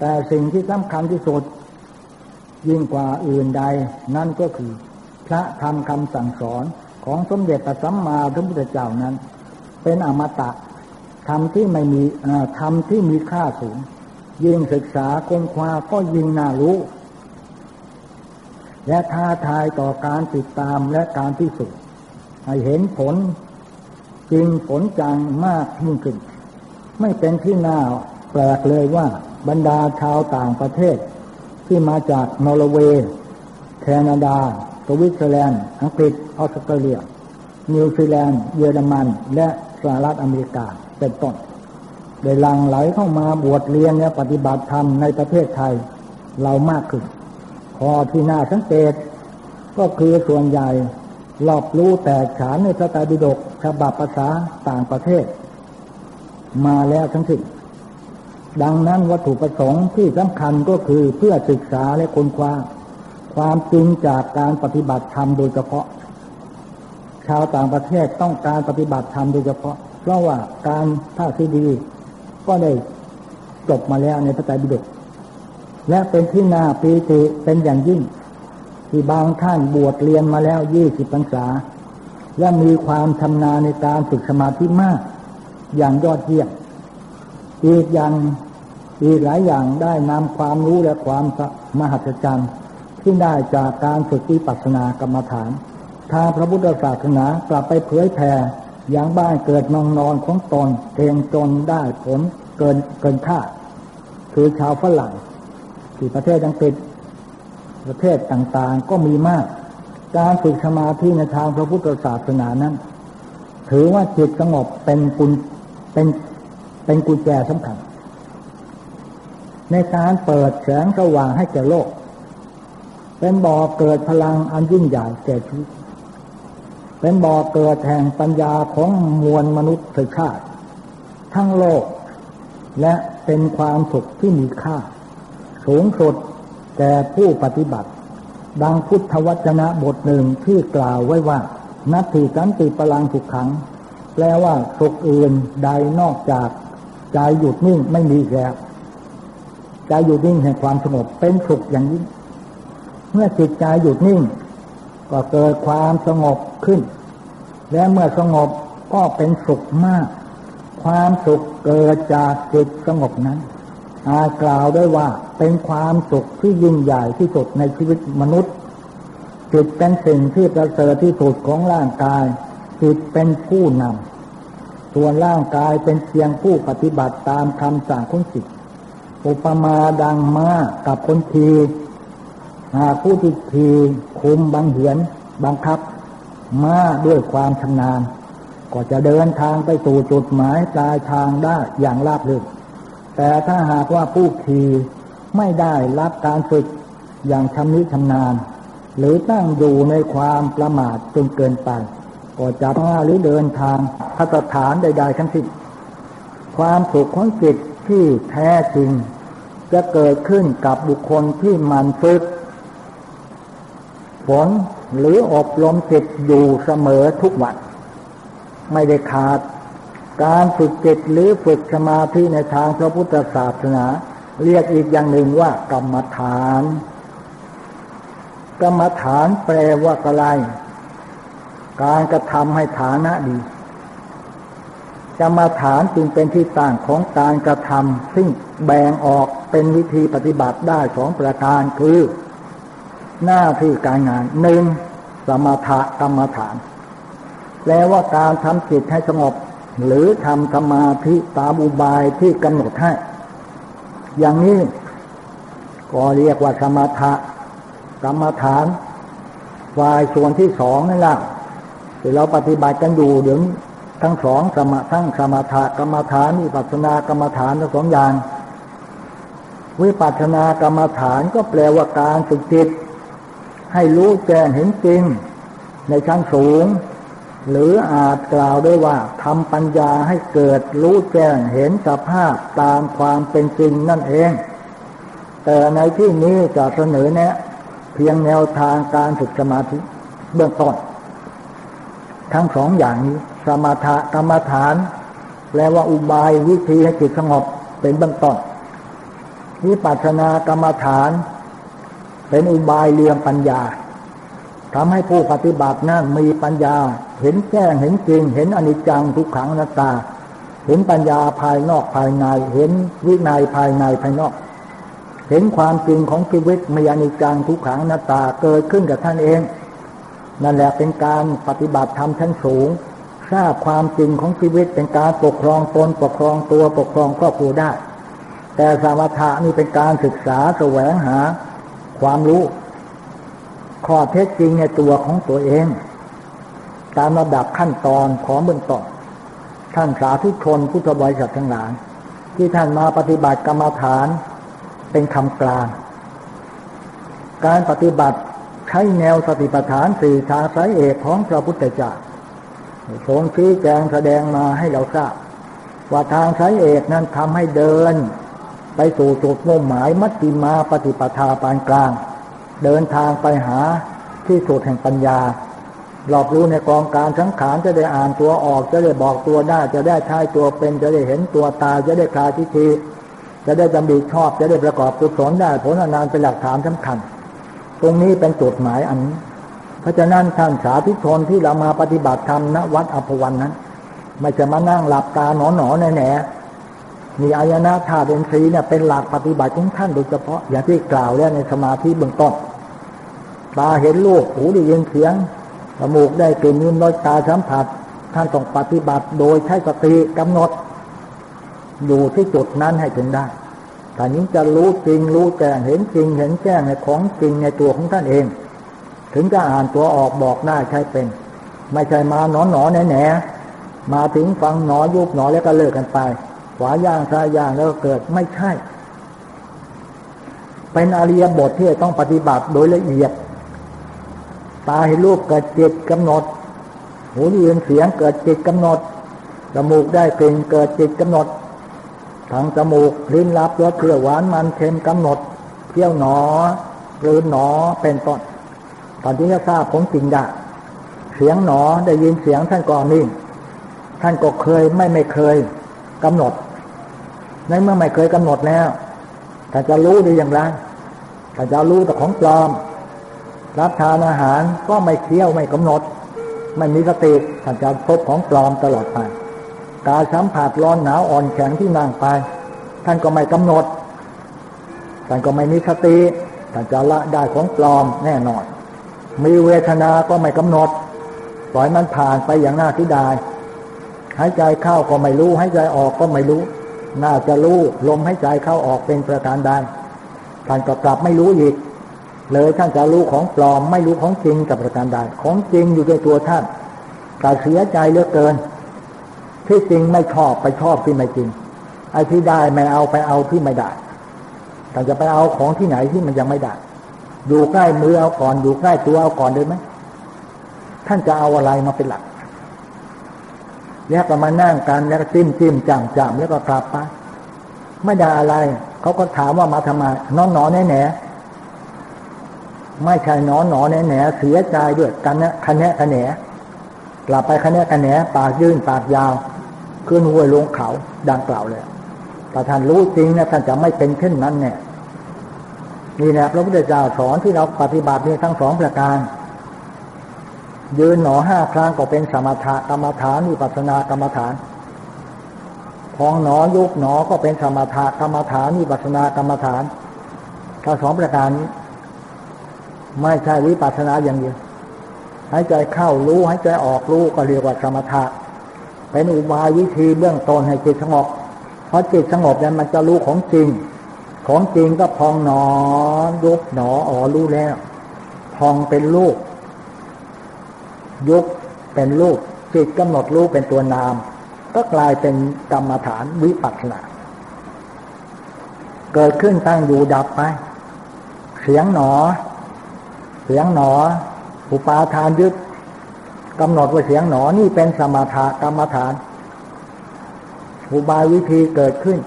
S1: แต่สิ่งที่สำคัญที่สุด ยิ่งกว่าอื่นใด นั่นก็คือ พระธรรมคำสั่งสอนของสมเด็จพระสัมมาสัมพุทธเจ้านั้น เป็นอมตะธรรมที่ไม่มีธรรมที่มีค่าสูง ยิ่งศึกษาค้นคว้าก็ยิ่งน่ารู้ และท้าทายต่อการติดตามและการพิสูจน์ให้เห็นผลจริงผลจังมากยิ่งขึ้น ไม่เป็นที่น่าแปลกเลยว่าบรรดาชาวต่างประเทศ ที่มาจากนอร์เวย์แคนาดาสวิตเซอร์แลนด์ อังกฤษ ออสเตรเลีย นิวซีแลนด์ เยอรมัน และสหรัฐอเมริกา เป็นต้นได้หลั่งไหลเข้ามาบวชเรียนและปฏิบัติธรรมในประเทศไทยเรามากขึ้น พอที่น่าสังเกต ก็คือส่วนใหญ่รอบรู้แตกฉานในพระไตรปิฎกฉบับภาษาต่างประเทศ มาแล้วทั้งสิ้น ดังนั้นวัตถุประสงค์ที่สำคัญก็คือเพื่อศึกษาและค้นคว้า ความจริงจากการปฏิบัติธรรมโดยเฉพาะ ชาวต่างประเทศต้องการปฏิบัติธรรมโดยเฉพาะ เพราะว่าการภาที่ดี ก็ได้จบมาแล้วในพระไตรปิฎกและเป็นที่น่าปีติเป็นอย่างยิ่ง ที่บางท่านบวชเรียนมาแล้วยี่สิบพรรษา และมีความชำนาญในการฝึกสมาธิมาก อย่างยอดเยี่ยมอีกอย่าง อีกหลายอย่างได้นำความรู้และความมหัศจรรย์ที่ได้จากการฝึกวิปัสสนากรรมฐาน ทางพระพุทธศาสนากลับไปเผยแผ่อย่างบ้านเกิดนองนอนของตนเองจนได้ผลเกินเกินคาดคือชาวฝรั่งที่ประเทศอังกฤษประเทศต่างๆก็มีมาก การฝึกสมาธิในทางพระพุทธศาสนานั้น ถือว่าจิตสงบเป็นกุญเป็นเป็นกุญแจสำคัญ ในการเปิดแสงสว่างให้แก่โลก เป็นบ่อเกิดพลังอันยิ่งใหญ่แก่ชีวิตเป็นบ่อเกิดแห่งปัญญาของมวลมนุษย์ชาติ ทั้งโลก และเป็นความสุขที่มีค่า สูงสุดแก่ผู้ปฏิบัติ ดังพุทธวจนะบทหนึ่งที่กล่าวไว้ว่า นัตถิสันติพลังสุขขัง แปลว่าสุขอื่นใดนอกจากใจหยุดนิ่งไม่มีแล้ว ใจหยุดนิ่งแห่งความสงบเป็นสุขอย่างยิ่งเมื่อจิตใจหยุดนิ่ง ก็เกิดความสงบขึ้น และเมื่อสงบก็เป็นสุขมาก ความสุขเกิดจากจิตสงบนั้นอาจกล่าวได้ว่าเป็นความสุขที่ยิ่งใหญ่ที่สุดในชีวิตมนุษย์ จิตเป็นสิ่งที่ประเสริฐที่สุดของร่างกาย จิตเป็นผู้นำส่วนร่างกายเป็นเพียงผู้ปฏิบัติตามคำสั่งของจิต อุปมาดังมากับคนทีหากผู้ที่ทีคุมบังเหียนบังคับ มาด้วยความชำนาญ ก็จะเดินทางไปสู่จุดหมายปลายทางได้อย่างราบรื่นแต่ถ้าหากว่าผู้ขี่ไม่ได้รับการฝึกอย่างชำนิชำนาญ หรือตั้งอยู่ในความประมาทจนเกินไป ก็จะพาหรือเดินทางพัฒฐานใด ๆ ทั้งสิ้นความสุขของจิตที่แท้จริง จะเกิดขึ้นกับบุคคลที่มันฝึกฝนหรืออบรมจิตอยู่เสมอทุกวัน ไม่ได้ขาด การฝึกจิตหรือฝึกสมาธิในทางพระพุทธศาสนา เรียกอีกอย่างหนึ่งว่ากรรมฐาน กรรมฐานแปลว่าอะไร การกระทำให้ฐานะดี กรรมฐานจึงเป็นที่ตั้งของการกระทำซึ่งแบ่งออกเป็นวิธีปฏิบัติได้สองประการคือ หน้าที่การงานหนึ่งสมถกรรมฐาน แปลว่าการทำจิตให้สงบ หรือทำสมาธิตามอุบายที่กำหนดให้ อย่างนี้ก็เรียกว่าสมถะกรรมฐาน ฝ่ายส่วนที่สองนั่นแหละที่เราปฏิบัติกันอยู่เดี๋ยว ทั้งสองสมะทั้งสมถกรรมฐานวิปัสสนากรรมฐานทั้งสองอย่าง วิปัสสนากรรมฐานก็แปลว่าการฝึกจิต ให้รู้แจ้งเห็นจริง ในชั้นสูง หรืออาจกล่าวได้ว่าทำปัญญาให้เกิดรู้แจ้งเห็นสภาพตามความเป็นจริงนั่นเอง แต่ในที่นี้จะเสนอแนะเพียงแนวทางการฝึกสมาธิเบื้องต้นทั้งสองอย่างนี้ สมถกรรมฐาน แปลว่าอุบายวิธีให้จิตสงบเป็นเบื้องต้นวิปัสสนากรรมฐาน เป็นอุบายเรียงปัญญาทำให้ผู้ปฏิบัตินั้นมีปัญญา เห็นแจ้งเห็นจริง เห็นอนิจจังทุกขังนัตตา เห็นปัญญาภายนอกภายใน เห็นวินัยภายในภายนอก เห็นความจริงของชีวิตมีอนิจจังทุกขังนัตตาเกิดขึ้นกับท่านเอง นั่นแหละเป็นการปฏิบัติธรรมชั้นสูง ทราบความจริงของชีวิตเป็นการปกครองตนปกครองตัวปกครองครอบครัวได้ แต่สมถะนี่เป็นการศึกษาแสวงหาความรู้ ข้อเท็จจริงในตัวของตัวเอง ตามระดับขั้นตอนของเบื้องต้นท่านสาธุชนพุทธบริษัททั้งหลายที่ท่านมาปฏิบัติกรรมฐานเป็นคำกลาง การปฏิบัติใช้แนวสติปัฏฐานสี่ทางสายเอกของพระพุทธเจ้า ทรงชี้แจงแสดงมาให้เราทราบ ว่าทางสายเอกนั้นทำให้เดิน ไปสู่จุดมุ่งหมายมัชฌิมาปฏิปทาปานกลาง เดินทางไปหาที่สุดแห่งปัญญาหลอบรู้ในกองการสังขารจะได้อ่านตัวออก จะได้บอกตัวได้ จะได้ใช้ตัวเป็น จะได้เห็นตัวตาจะได้คลายทิฏฐิจะได้จำดีชอบ จะได้ประกอบกุศลได้ผลอนานเป็นหลักฐานสำคัญ ตรงนี้เป็นจุดหมายอัน ราะฉะนั้นท่านสาธุชนที่เรามาปฏิบัติธรรมณวัดอภวันนั้น ไม่จะมานั่งหลับตาหนอหนอแน่แน่มีอายนะธาตุเป็นสีเนี่ยเป็นหลักปฏิบัติของท่านโดยเฉพาะอย่างที่กล่าวแล้วในสมาธิเบื้องต้นตาเห็นรูปหูได้ยินเสียงจมูกได้กลิ่นนิ้วรสตาสัมผัส ท่านต้องปฏิบัติโดยใช้สติกำหนด อยู่ที่จุดนั้นให้ถึงได้ท่านนี้จะรู้จริงรู้แจ้งเห็นจริงเห็นแจ้งในของจริงในตัวของท่านเอง ถึงจะอ่านตัวออกบอกได้ใช่เป็น ไม่ใช่มาหนอนหนอแหนแหนมาถึงฟังหนอยุบหนอแล้วก็เลิกกันไป ขวาย่างซ้ายย่างแล้วก็เกิดไม่ใช่ เป็นอริยบทที่ต้องปฏิบัติโดยละเอียด ตาเห็นรูปเกิดจิตกำหนด หูได้ยินเสียงเกิดจิตกำหนดจมูกได้กลิ่นเกิดจิตกำหนดทางจมูกลิ้นรับรสเปรี้ยวหวานมันเค็มกำหนดเที่ยวหนอหรือหนอเป็นต้น ตอนที่จะทราบผมจริงได้เสียงหนอได้ยินเสียงท่านก่อนนี่งท่านก็เคยไม่ไม่เคยกำหนด ในเมื่อไม่เคยกำหนดแล้วถ้าจะรู้ได้อย่างไรถ้าจะรู้แต่ของปลอม รับทานอาหารก็ไม่เคี้ยวไม่กำหนด ไม่มีสติท่านจะพบของปลอมตลอดไปกายสัมผัสร้อนหนาวอ่อนแข็งที่นั่งไป ท่านก็ไม่กำหนด ท่านก็ไม่มีสติท่านจะละได้ของปลอมแน่นอน มีเวทนาก็ไม่กำหนด ปล่อยมันผ่านไปอย่างน่าที่ดายหายใจเข้าก็ไม่รู้หายใจออกก็ไม่รู้ น่าจะรู้ลมหายใจเข้าออกเป็นประการใดท่านก็กลับไม่รู้อีก เลยท่านจะรู้ของปลอมไม่รู้ของจริงกับประการใดของจริงอยู่ในตัวท่านแต่เสียใจเหลือเกิน ที่จริงไม่ชอบไปชอบที่ไม่จริงไอ้ที่ได้ไม่เอาไปเอาที่ไม่ได้แต่จะไปเอาของที่ไหนที่มันยังไม่ได้ อยู่ใกล้มือเอาก่อน อยู่ใกล้ตัวเอาก่อนเลยไหมท่านจะเอาอะไรมาเป็นหลักแล้วก็มานั่งกันแล้วก็จิ้มจิ้มจ่ำจ่ำแล้วก็กลับไปไม่ได้อะไร เขาก็ถามว่ามาทำไมน้องหนอแน่แหนไม่ใช่นอหนอแน่แหนเสียใจด้วยกันนะคะแนคะแนกลับไปคะแนคะแนปากยื่นปากยาวขึ้นห้วยลงเขาดังกล่าวเลยแต่ท่านรู้จริงนะท่านจะไม่เป็นเช่นนั้นเนี่ย นี่นะพระพุทธเจ้าสอนที่เราปฏิบัตินี่ทั้งสองประการ ยืนหนอห้าครั้งก็เป็นสมถะกรรมฐานวิปัสสนากรรมฐานพองหนอยุบหนอก็เป็นสมถะกรรมฐานวิปัสสนากรรมฐานถ้าสองประการนี้ ไม่ใช่วิปัสสนาอย่างเดียวหายใจเข้ารู้หายใจออกรู้ก็เรียกว่าสมถะเป็นอุบายวิธีเบื้องต้นให้จิตสงบเพราะจิตสงบนั้นมันจะรู้ของจริง ของจริงก็พองหนอยุบหนออ๋อรู้แล้ว พองเป็นลูกยุบเป็นลูกจิตกำหนดรู้เป็นตัวนาม ก็กลายเป็นกรรมฐานวิปัสสนาเกิดขึ้นตั้งอยู่ดับไป เสียงหนอ เสียงหนอ อุปาทานยึดกำหนดว่าเสียงหนอนี่เป็นสมถะกรรมฐาน อุบายวิธีเกิดขึ้น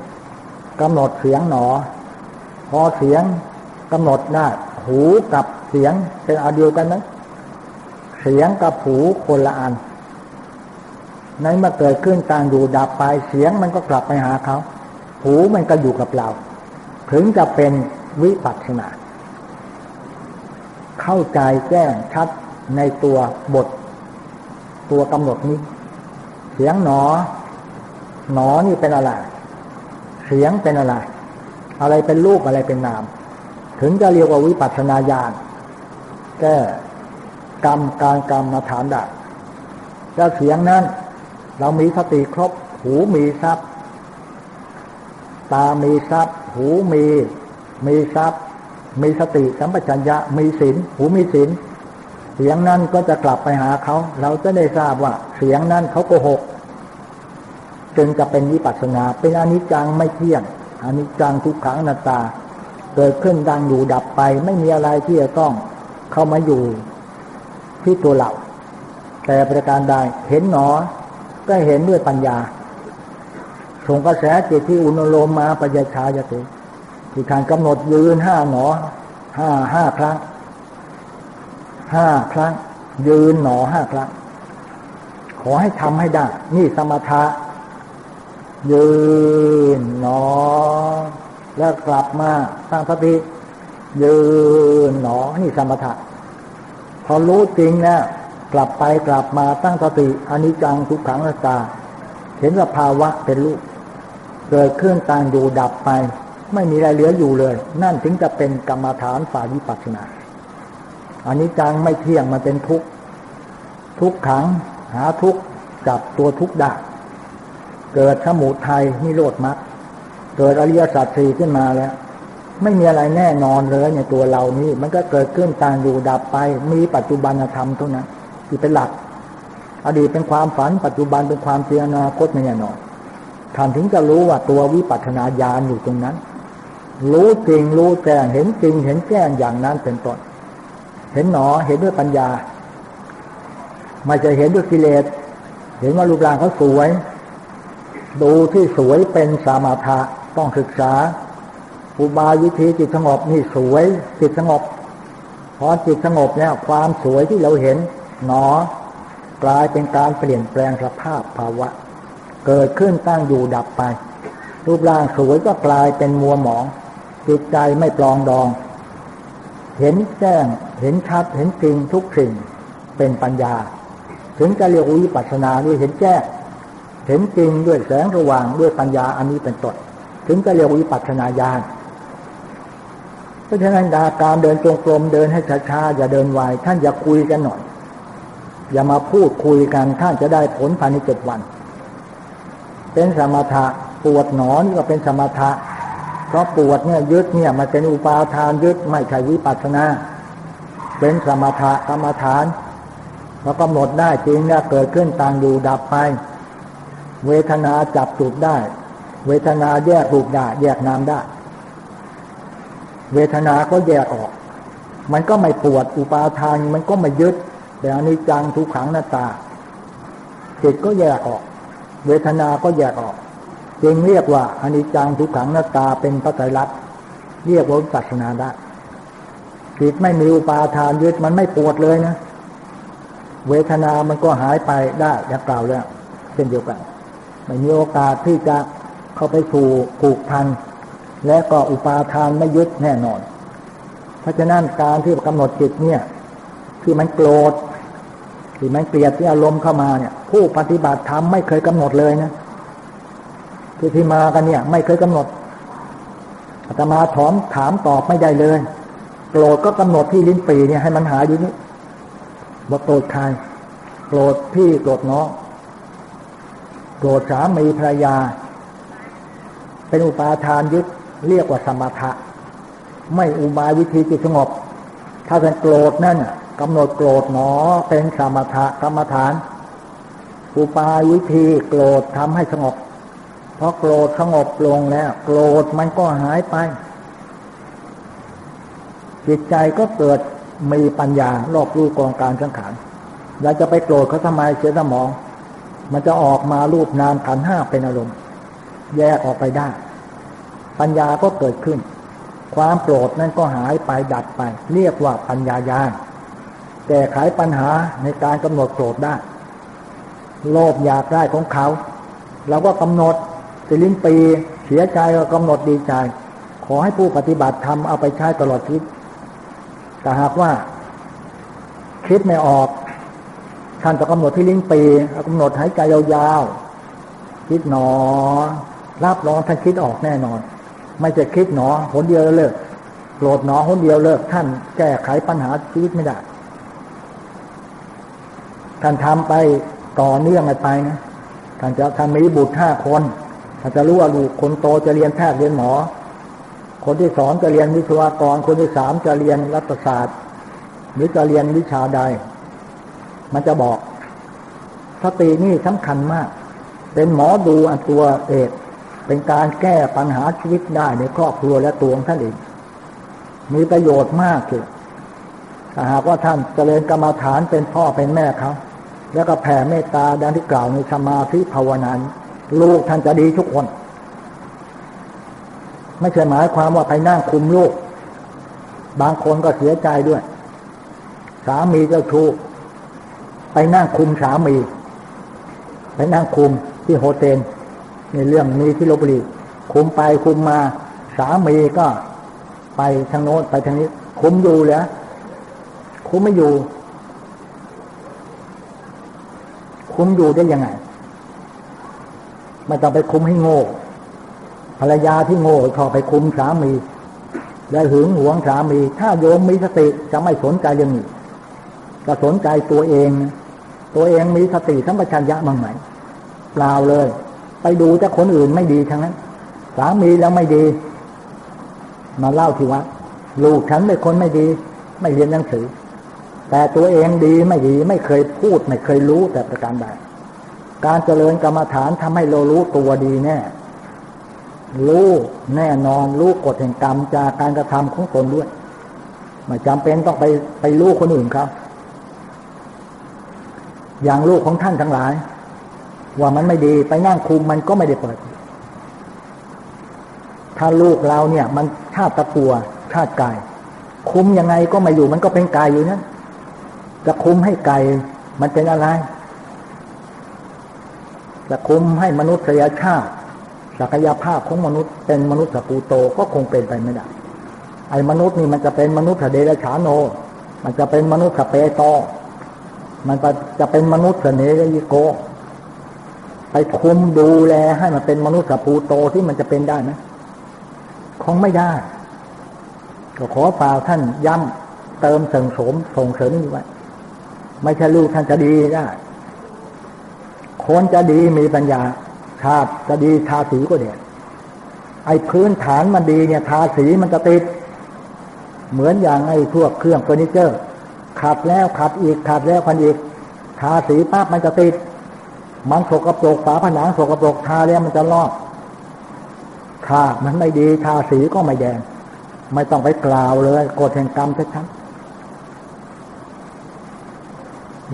S1: กำหนดเสียงหนอ พอเสียงกำหนดได้หูกับเสียงเป็นอันเดียวกันไหมเสียงกับหูคนละอันในเมื่อเกิดขึ้นต่างอยู่ดับไปเสียงมันก็กลับไปหาเขา หูมันก็อยู่กับเรา ถึงจะเป็นวิปัสสนา เข้าใจแจ้งชัดในตัวบท ตัวกำหนดนี้ เสียงหนอ หนอนี่เป็นอะไร เสียงเป็นอะไร อะไรเป็นรูปอะไรเป็นนาม ถึงจะเรียกว่าวิปัสสนาญาณแก้กรรมการกรรมมาถามได้ถ้าเสียงนั้น เรามีสติครบ หูมีทรัพย์ ตามีทรัพย์ หูมีมีทรัพย์ มีสติสัมปชัญญะ มีศีลหูมีศีลเสียงนั้นก็จะกลับไปหาเขา เราจะได้ทราบว่า เสียงนั้นเขาโกหก จึงจะเป็นวิปัสสนา เป็นอนิจจังไม่เที่ยง อนิจจังทุกขังนาตา เกิดขึ้นดังอยู่ดับไป ไม่มีอะไรที่จะต้องเข้ามาอยู่ที่ตัวเรา แต่ประการใดเห็นหนอ ก็เห็นด้วยปัญญาส่งกระแสจิตที่อุณโลมมาปัญญาชายติที่ทางกำหนดยืนห้าหนอห้าห้าครั้งห้าครั้งยืนหนอห้าครั้งขอให้ทำให้ได้ นี่สมถะ ยืนหนอ แล้วกลับมาสร้างสติยืนหนอนี่สมถะพอรู้จริงนะกลับไปกลับมาตั้งสติอนิจจังทุกขังอนัตตา เห็นสภาวะเป็นรูปเกิดขึ้นต่างอยู่ดับไป ไม่มีอะไรเหลืออยู่เลย นั่นถึงจะเป็นกรรมฐานฝ่ายวิปัสสนาอันนี้จังไม่เที่ยงมันเป็นทุกทุกขัง หาทุกจับตัวทุกได้ เกิดขมูไทยนิโรธมรรคเกิดอริยสัจสี่ขึ้นมาแล้ว ไม่มีอะไรแน่นอนเลยในตัวเรานี้ มันก็เกิดขึ้นต่างอยู่ดับไป มีปัจจุบันธรรมเท่านั้นที่เป็นหลัก อดีตเป็นความฝัน ปัจจุบันเป็นความเสียอนาคตไม่แน่นอนท่านถึงจะรู้ว่าตัววิปัสสนาญาณอยู่ตรงนั้น รู้จริงรู้แจ้งเห็นจริง เห็นแจ้งอย่างนั้นเป็นต้นเห็นหนอเห็นด้วยปัญญาไม่จะเห็นด้วยกิเลสเห็นว่ารูปร่างเขาสวย ดูที่สวยเป็นสามาธะต้องศึกษาอุบายวิธีจิตสงบนี่สวยจิตสงบพอจิตสงบแล้วความสวยที่เราเห็นหนอกลายเป็นการเปลี่ยนแปลงสภาพภาวะ เกิดขึ้นตั้งอยู่ดับไป รูปร่างสวยก็กลายเป็นมัวหมอง จิตใจไม่ปลองดอง เห็นแจ้งเห็นชัดเห็นจริงทุกสิ่งเป็นปัญญา ถึงจะเรียกวิปัสสนาด้วยเห็นแจ้ง เห็นจริงด้วยแสงสว่างด้วยปัญญาอันนี้เป็นต้นถึงจะเรียกวิปัสสนาญาณเพราะฉะนั้นดาการเดินจงกรมเดินให้ช้าๆอย่าเดินไวท่านอย่าคุยกันหน่อย อย่ามาพูดคุยกันท่านจะได้ผลภายในเจ็ดวัน เป็นสมถะปวดหนอนก็เป็นสมถะเพราะปวดเนี่ยยึดเนี่ยมันเป็นอุปาทานยึดไม่ใช่วิปัสนา เป็นสมถะกรรมฐานเรากำหนดได้จริงเนี่ยเกิดขึ้นต่างอยู่ดับไป เวทนาจับจุดได้ เวทนาแยกรูปได้ แยกนามได้ เวทนาก็แยกออก มันก็ไม่ปวดอุปาทานมันก็ไม่ยึดแต่อนิจจังทุกขังหน้าตาจิตก็แยกออก เวทนาก็แยกออกจึงเรียกว่าอนิจจังทุกขังหน้าตาเป็นพระไตรลักษณ์เรียกว่าปัสนาได้จิตไม่มีอุปาทานยึดมันไม่ปวดเลยนะ เวทนามันก็หายไปได้อย่างกล่าวแล้วเช่นเดียวกัน ไม่มีโอกาสที่จะเข้าไปสู่ผูกพัน และก็อุปาทานไม่ยึดแน่นอน เพราะฉะนั้นการที่กำหนดจิตเนี่ยที่มันโกรธที่มันเกลียดที่อารมณ์เข้ามาเนี่ย ผู้ปฏิบัติธรรมไม่เคยกำหนดเลยนะที่ที่มากันเนี่ย ไม่เคยกำหนดอาตมาถอมถามตอบไม่ได้เลย โกรธก็กำหนดที่ลิ้นปีเนี่ยให้มันหาอยู่นี่บอกโกรธใครโกรธพี่โกรธน้อง โกรธสามีภรรยา เป็นอุปาทานยึดเรียกว่าสมถะ ไม่อุบายวิธีจิตสงบ ถ้าเป็นโกรธนั่นกำหนดโกรธหนอเป็นสมถะกรรมฐาน อุปายวิธีโกรธทำให้สงบพอโกรธสงบลงแล้ว โกรธมันก็หายไป จิตใจก็เกิดมีปัญญารอบรู้กองการสังขารเราจะไปโกรธเขาทำไมเสียสมอง มันจะออกมารูปนามขันห้าเป็นอารมณ์ แยกออกไปได้ ปัญญาก็เกิดขึ้น ความโกรธนั้นก็หายไปดับไป เรียกว่าปัญญายาณแก้ไขปัญหาในการกำหนดโกรธได้ โลภอยากได้ของเขาเราก็กำหนดสิลิ้นปีเสียใจก็กำหนดดีใจ ขอให้ผู้ปฏิบัติทำเอาไปใช้ตลอดชีวิตแต่หากว่าคิดไม่ออก ท่านจะกำหนดที่ลิ้นปีกำหนดหายใจยาวๆคิดหนอ รับรองท่านคิดออกแน่นอน ไม่จะคิดหนอหนเดียวเลิกโกรธหนอหนเดียวเลิก ท่านแก้ไขปัญหาชีวิตไม่ได้ ท่านทำไปต่อเนื่องไปนะท่านจะท่านมีบุตรห้าคนถ้านจะรู้ว่าลูกคนโตจะเรียนแพทย์เรียนหมอ คนที่สองจะเรียนวิศวกรคนที่สามจะเรียนรัฐศาสตร์ หรือจะเรียนวิชาใด มันจะบอก สตินี่สำคัญมาก เป็นหมอดูอันตัวเอกเป็นการแก้ปัญหาชีวิตได้ในครอบครัวและตัวของท่านเองมีประโยชน์มากเลยถ้าหากว่าท่านเจริญกรรมฐานเป็นพ่อเป็นแม่เขาแล้วก็แผ่เมตตาดังที่กล่าวในสมาธิภาวนาลูกท่านจะดีทุกคน ไม่ใช่หมายความว่าไปนั่งคุมลูก บางคนก็เสียใจด้วย สามีเจ้าชู้ ไปนั่งคุมสามี ไปนั่งคุมที่โฮเทลในเรื่องนี้ที่ลบบุรีคุมไปคุมมาสามีก็ ไปทางโน้นไปทางนี้ คุมอยู่แล้วคุมไม่อยู่ คุมอยู่ได้ยังไงไม่ต้องไปคุมให้โง่ภรรยาที่โง่ขอไปคุมสามี และหึงหวงสามี ถ้าโยมมีสติจะไม่สนใจเรื่องนี้ จะสนใจตัวเอง ตัวเองมีสติสัมปชัญญะบ้างไหมเปล่าเลย ไปดูแต่คนอื่นไม่ดีทั้งนั้น สามีแล้วไม่ดี มาเล่าที่วัดลูกฉันเป็นคนไม่ดี ไม่เรียนหนังสือ แต่ตัวเองดีไม่ดี ไม่เคยพูด ไม่เคยรู้แต่ประการใดการเจริญกรรมฐานทำให้เรารู้ตัวดีแน่รู้แน่นอนรู้กฎแห่งกรรมจากการกระทำของตนด้วยไม่จำเป็นต้องไปไปรู้คนอื่นครับ อย่างลูกของท่านทั้งหลาย ว่ามันไม่ดีไปนั่งคุมมันก็ไม่ได้เปิด ถ้าลูกเราเนี่ย มันชาติตะกัวชาติกาย คุมยังไงก็ไม่อยู่มันก็เป็นกายอยู่นั้นจะคุมให้ไก่มันเป็นอะไรจะคุมให้มนุษยชาติศักยภาพของมนุษย์เป็นมนุษย์สปูโตก็คงเป็นไปไม่ได้ ไอ้มนุษย์นี่มันจะเป็นมนุษย์เดรัจฉานโน มันจะเป็นมนุษย์สเปโต มันจะเป็นมนุษย์เสนยิโก ไปคุมดูแลให้มันเป็นมนุษย์สปูโตที่มันจะเป็นได้ไหมคงไม่ได้ก็ขอฝากท่านย้ำเติมเสริมสมส่งเสริมนี่ไว้ไม่ใช่ลูกท่านจะดีได้คนจะดีมีปัญญาชาติจะดีทาสีก็เด็ดไอ้พื้นฐานมันดีเนี่ยทาสีมันจะติด เหมือนอย่างไอ้พวกเครื่องเฟอร์นิเจอร์ ขัดแล้วขัดอีกขัดแล้วพันอีกทาสีปั๊บมันจะติด มันสกปรกฝาผนังสกปรกทาแล้วมันจะลอกถ้ามันไม่ดีทาสีก็ไม่แดง ไม่ต้องไปกล่าวเลยกฎแห่งกรรมชัดๆ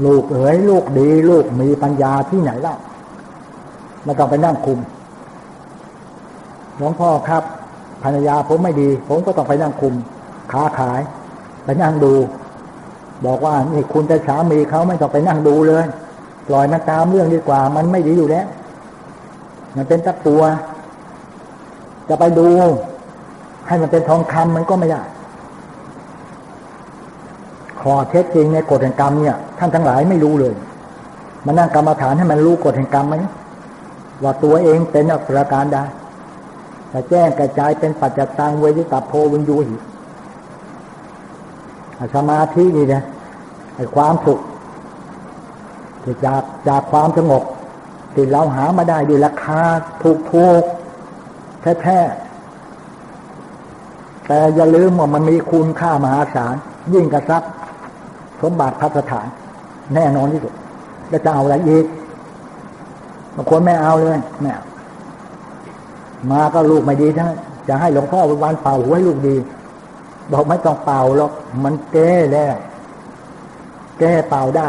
S1: ลูกเอ๋ยลูกดี ลูกมีปัญญาที่ไหนเล่าไม่ต้องไปนั่งคุมหลวงพ่อครับภรรยาผมไม่ดี ผมก็ต้องไปนั่งคุมค้าขายไปนั่งดู บอกว่านี่คุณจะสามีเขาไม่ต้องไปนั่งดูเลย ปล่อยมันตามเรื่องดีกว่า มันไม่ดีอยู่แล้ว มันเป็นตะตัว จะไปดู ให้มันเป็นทองคำมันก็ไม่ได้ขอเท็จจริงในกฎแห่งกรรมเนี่ย ท่านทั้งหลายไม่รู้เลยมานั่งกรรมฐานให้มันรู้กฎแห่งกรรมไหมว่าตัวเองเป็นอัปรการใดแต่แจ้งกระจายเป็นปัจจตังเวทิตาโพวิญญูหิ สมาธินี่นะไอ้ความสุขที่จากจากความสงบที่เราหามาได้ด้วยราคาถูกถูกแท้ๆแต่อย่าลืมว่ามันมีคุณค่ามหาศาล ยิ่งกระซับสมบัติพัฒฐาน แน่นอนที่สุดแล้วจะเอาอะไรอีกบางคนไม่เอาเลยแม่มาก็ลูกไม่ดีทั้งจะให้หลวงพ่อวันเป่าหัวให้ลูกดี บอกไม่ต้องเป่าหรอกมันแก้แล้ว แก้เป่าได้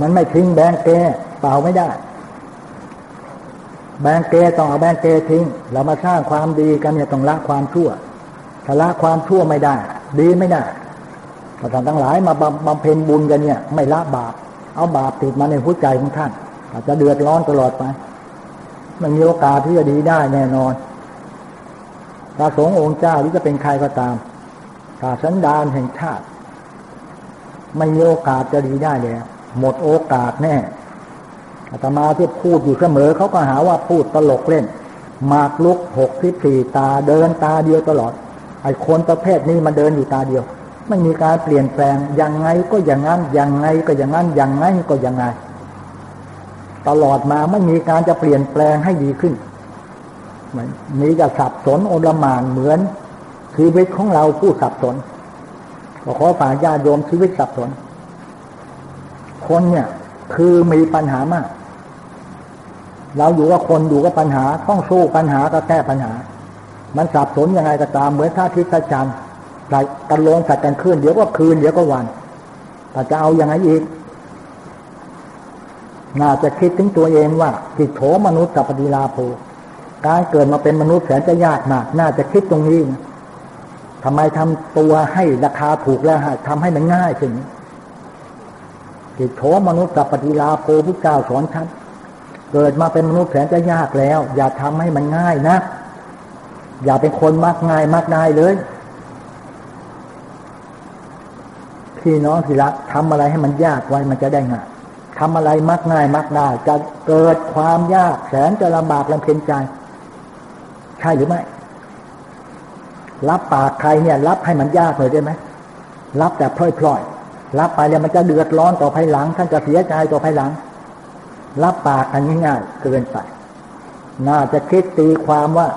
S1: มันไม่ทิ้งแบงเกเป่าไม่ได้ แบงเกต้องเอาแบงเกทิ้ง เรามาสร้างความดีกันเนี่ยต้องละความชั่วถ้าละความชั่วไม่ได้ ดีไม่ได้ท่านทั้งหลายมาบำเพ็ญบุญกันเนี่ย ไม่ละบาป เอาบาปติดมาในหัวใจของท่าน อาจจะเดือดร้อนตลอดไป มันมีโอกาสที่จะดีได้แน่นอน ระสงฆ์องค์เจ้าหรือจะเป็นใครก็ตามถ้าสันดานแห่งชาติ ไม่มีโอกาสจะดีได้แล้วหมดโอกาสแน่อาตมาที่พูดอยู่เสมอเขาก็หาว่าพูดตลกเล่น มากลุกหกสิบสี่ตาเดินตาเดียวตลอด ไอ้คนประเภทนี้มันเดินอยู่ตาเดียว ไม่มีการเปลี่ยนแปลงยังไงก็อย่างนั้นยังไงก็อย่างนั้นยังไงก็อย่างไง ตลอดมาไม่มีการจะเปลี่ยนแปลงให้ดีขึ้น มีจะสับสนโอลมานเหมือนชีวิตของเราผู้สับสนขอฝากญาติโยมชีวิตสับสน คนเนี่ย คือมีปัญหามาก เราอยู่กับคนอยู่กับปัญหา ต้องสู้ปัญหาก็แก้ปัญหา มันสับสนยังไงก็ตามเหมือนท่าทิศจันทร์กันลงสัตว์กันขึ้นเดี๋ยวก็คืนเดี๋ยวก็วันแต่จะเอาอยัางไงอีกน่าจะคิดถึงตัวเองว่าจิตโถมนุษย์กับปฏิลาโภ การเกิดมาเป็นมนุษย์แสนจะยากมาก น่าจะคิดตรงนี้นะทำไมทำตัวให้ราคาถูกแล้วทำให้มันง่ายขึ้นติโถมนุษย์กับปฏิลาโภพุทธเจ้าสอนชัดเกิดมาเป็นมนุษย์แสนจะยากแล้ว อย่าทำให้มันง่ายนะ อย่าเป็นคนมักง่ายมักได้เลย พี่น้องที่รักทำอะไรให้มันยากไว้มันจะได้ง่ายทำอะไรมักง่ายมักได้จะเกิดความยากแสนจะลำบากลำเพ็ญใจ ใช่หรือไม่ รับปากใครเนี่ย รับให้มันยากเลยได้ไหมรับแต่พล่อยๆรับไปแล้วมันจะเดือดร้อนต่อภายหลัง ท่านจะเสียใจต่อภายหลัง รับปากอันง่ายๆเกินไปน่าจะคิดตีความว่า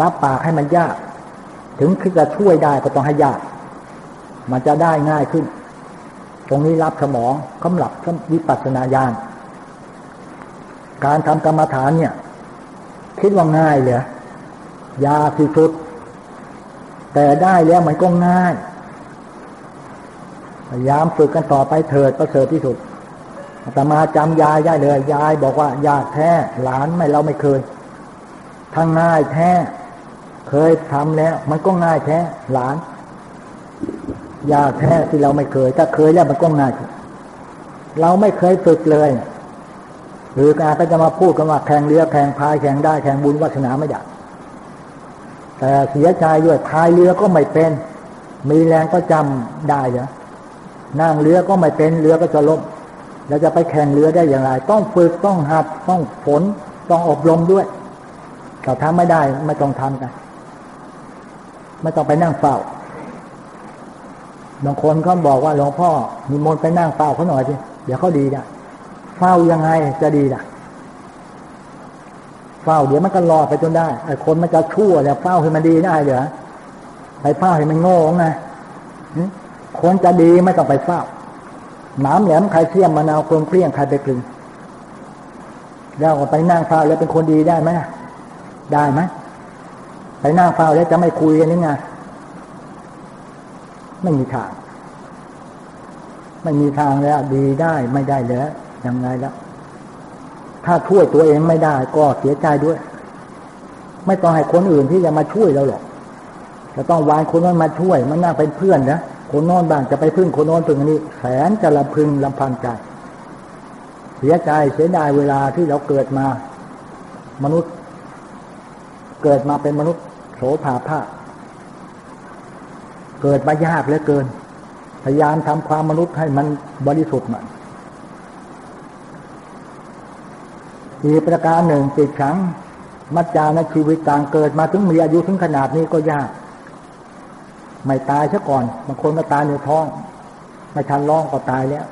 S1: รับปากให้มันยาก ถึงคิดจะช่วยได้ก็ต้องให้ยาก มันจะได้ง่ายขึ้น ตรงนี้รับสมองคำหลับวิปัสสนาญาณการทำกรรมฐานเนี่ย คิดว่าง่ายเลย ยาที่สุด แต่ได้แล้วมันก็ง่าย พยายามฝึกกันต่อไปเถิดประเสริฐที่สุดแต่มาจำยายได้เลย ยายบอกว่ายากแท้หลานไม่เราไม่เคยทั้งง่ายแท้เคยทำแล้ว มันก็ง่ายแท้หลานยากแท้ที่เราไม่เคย ถ้าเคยแล้วมันก็ง่ายเราไม่เคยฝึกเลย หรือการก็จะมาพูดกันว่าแข่งเรือแข่งพายแข่งได้แข่งบุญวาสนาไม่ได้ แต่เสียใจด้วยพายเรือก็ไม่เป็น มีแรงก็จำได้เหรอนั่งเรือก็ไม่เป็นเรือก็จะล่มเราจะไปแข่งเรือได้อย่างไร ต้องฝึกต้องหัดต้องฝนต้องอบรมด้วยแต่ทำไม่ได้ไม่ต้องทำกัน ไม่ต้องไปนั่งเฝ้าบางคนเขาบอกว่าหลวงพ่อมีมนไปนั่งเฝ้าเขาหน่อยสิเดี๋ยวเขาดีได้เฝ้ายังไงจะดีได้ เฝ้าเดี๋ยวมันก็รอไปจนได้ไอ้คนมันจะชั่วแล้วเฝ้าให้มันดีได้เหรอไปเฝ้าให้มันโง่ไงคนจะดีไม่ต้องไปเฝ้าหนามแหลมใครเสียมมะนาวกลมเกลี้ยงใครไปกลึงแล้วไปนั่งเฝ้าแล้วเป็นคนดีได้ไหมได้ไหมไปนั่งเฝ้าแล้วจะไม่คุยกันนี่ไงไม่มีทาง ไม่มีทางแล้ว ดีได้ไม่ได้แล้วยังไงแล้ว ถ้าช่วยตัวเองไม่ได้ก็เสียใจด้วย ไม่ต้องให้คนอื่นที่จะมาช่วยเราหรอกจะต้องวานคนนั้นมาช่วย มันน่าเป็นเพื่อนนะคนนอนบ้างจะไปพึ่งคนนอนพึ่งนี้แสนจะลำพึงลำพันใจ เสียใจเสียดายเวลาที่เราเกิดมา มนุษย์ เกิดมาเป็นมนุษย์โสภาภาพเกิดมายากเหลือเกิน พยายามทำความมนุษย์ให้มันบริสุทธิ์มัน อีกประการหนึ่งติดขัง มัจจาในชีวิตต่างเกิดมาถึงมีอายุถึงขนาดนี้ก็ยาก ไม่ตายซะก่อนบางคนก็ตายในท้อง ไม่ทันร้องก็ตายแล้ว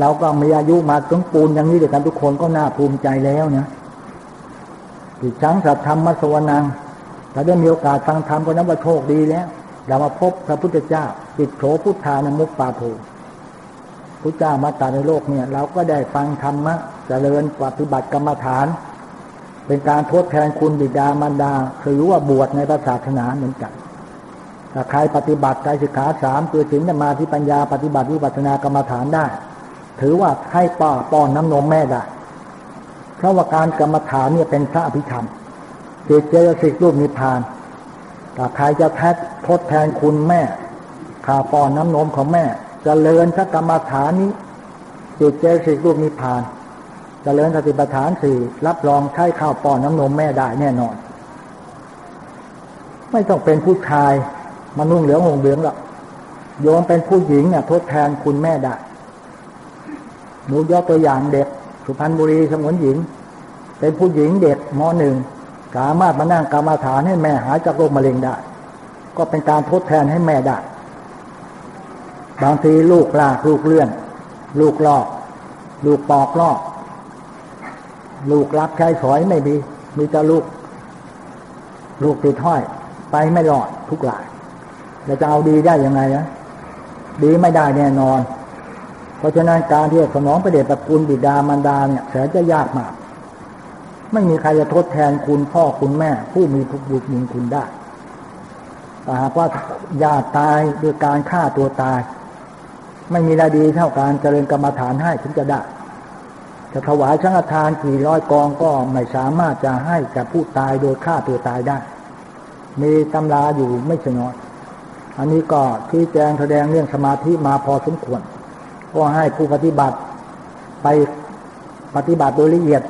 S1: เราก็มีอายุมาถึงปูนอย่างนี้เดียวกันทุกคนก็น่าภูมิใจแล้วเนะติดชังสัตธรรมมัสวนังถ้าได้มีโอกาสฟังธรรมก็นับว่าโชคดีแล้วเรามาพบพระพุทธเจ้าติดโฉพุทธานามุปปาโภ พุทธเจ้ามาตาในโลกเนี่ย เราก็ได้ฟังธรรมะเจริญปฏิบัติกรรมฐาน เป็นการทดแทนคุณบิดามารดาคือว่าบวชในพระศาสนาเหมือนกันถ้าใครปฏิบัติใจสิกขาสามคือศีลสมาธิปัญญาปฏิบัติวิปัสสนากรรมฐานได้ ถือว่าให้ป้าป้อนน้ำนมแม่ได้เพราะว่าการกรรมฐานเนี่ยเป็นพระอภิธรรมเจิตเจสิกรูปนิพพานถ้าใครจะแทดทดแทนคุณแม่ข่าป้อนน้ำนมของแม่ จเจริญสักกรรมฐานนี้จิตเจสิกรูปนิพพานจเจริญสติปัฏฐานสี่รับรองใช้ข้าวป้อนน้ำนมแม่ได้แน่นอน ไม่ต้องเป็นผู้ชายมานุ่งเหลืองห่มเหลืองหรอกโยมเป็นผู้หญิงเนี่ยทดแทนคุณแม่ได้หนูยกตัวอย่างเด็ก สุพรรณบุรีสมุนหญิง เป็นผู้หญิงเด็กมหนึ่งสามารถมานั่งกรรมฐานให้แม่หายจากโรคมะเร็งได้ ก็เป็นการทดแทนให้แม่ได้ บางทีลูกลากลูกเลื่อน ลูกลอก ลูกปอกลอก ลูกรับใช้สอยไม่มี มีแต่ลูก ลูกติดห้อย ไปไม่รอดทุกหลายเราจะเอาดีได้ยังไงนะดีไม่ได้แน่นอน เพราะฉะนั้นการที่สนองประเดชตระกูลบิดามารดาเนี่ยแสนจะยากมาก ไม่มีใครจะทดแทนคุณพ่อคุณแม่ ผู้มีทุกบุญมีคุณได้แต่หากว่าญาติตายด้วยการฆ่าตัวตาย ไม่มีอะไรดีเท่าการเจริญกรรมฐานให้ถึงจะได้จะถวายชังทานกี่ร้อยกองก็ไม่สามารถจะให้กับผู้ตายโดยฆ่าตัวตายได้ มีตำราอยู่ไม่ใช่น้อยอันนี้ก็ที่แจงแสดงเรื่องสมาธิมาพอสมควร ก็ให้ผู้ปฏิบัติไปปฏิบัติโดยละเอียด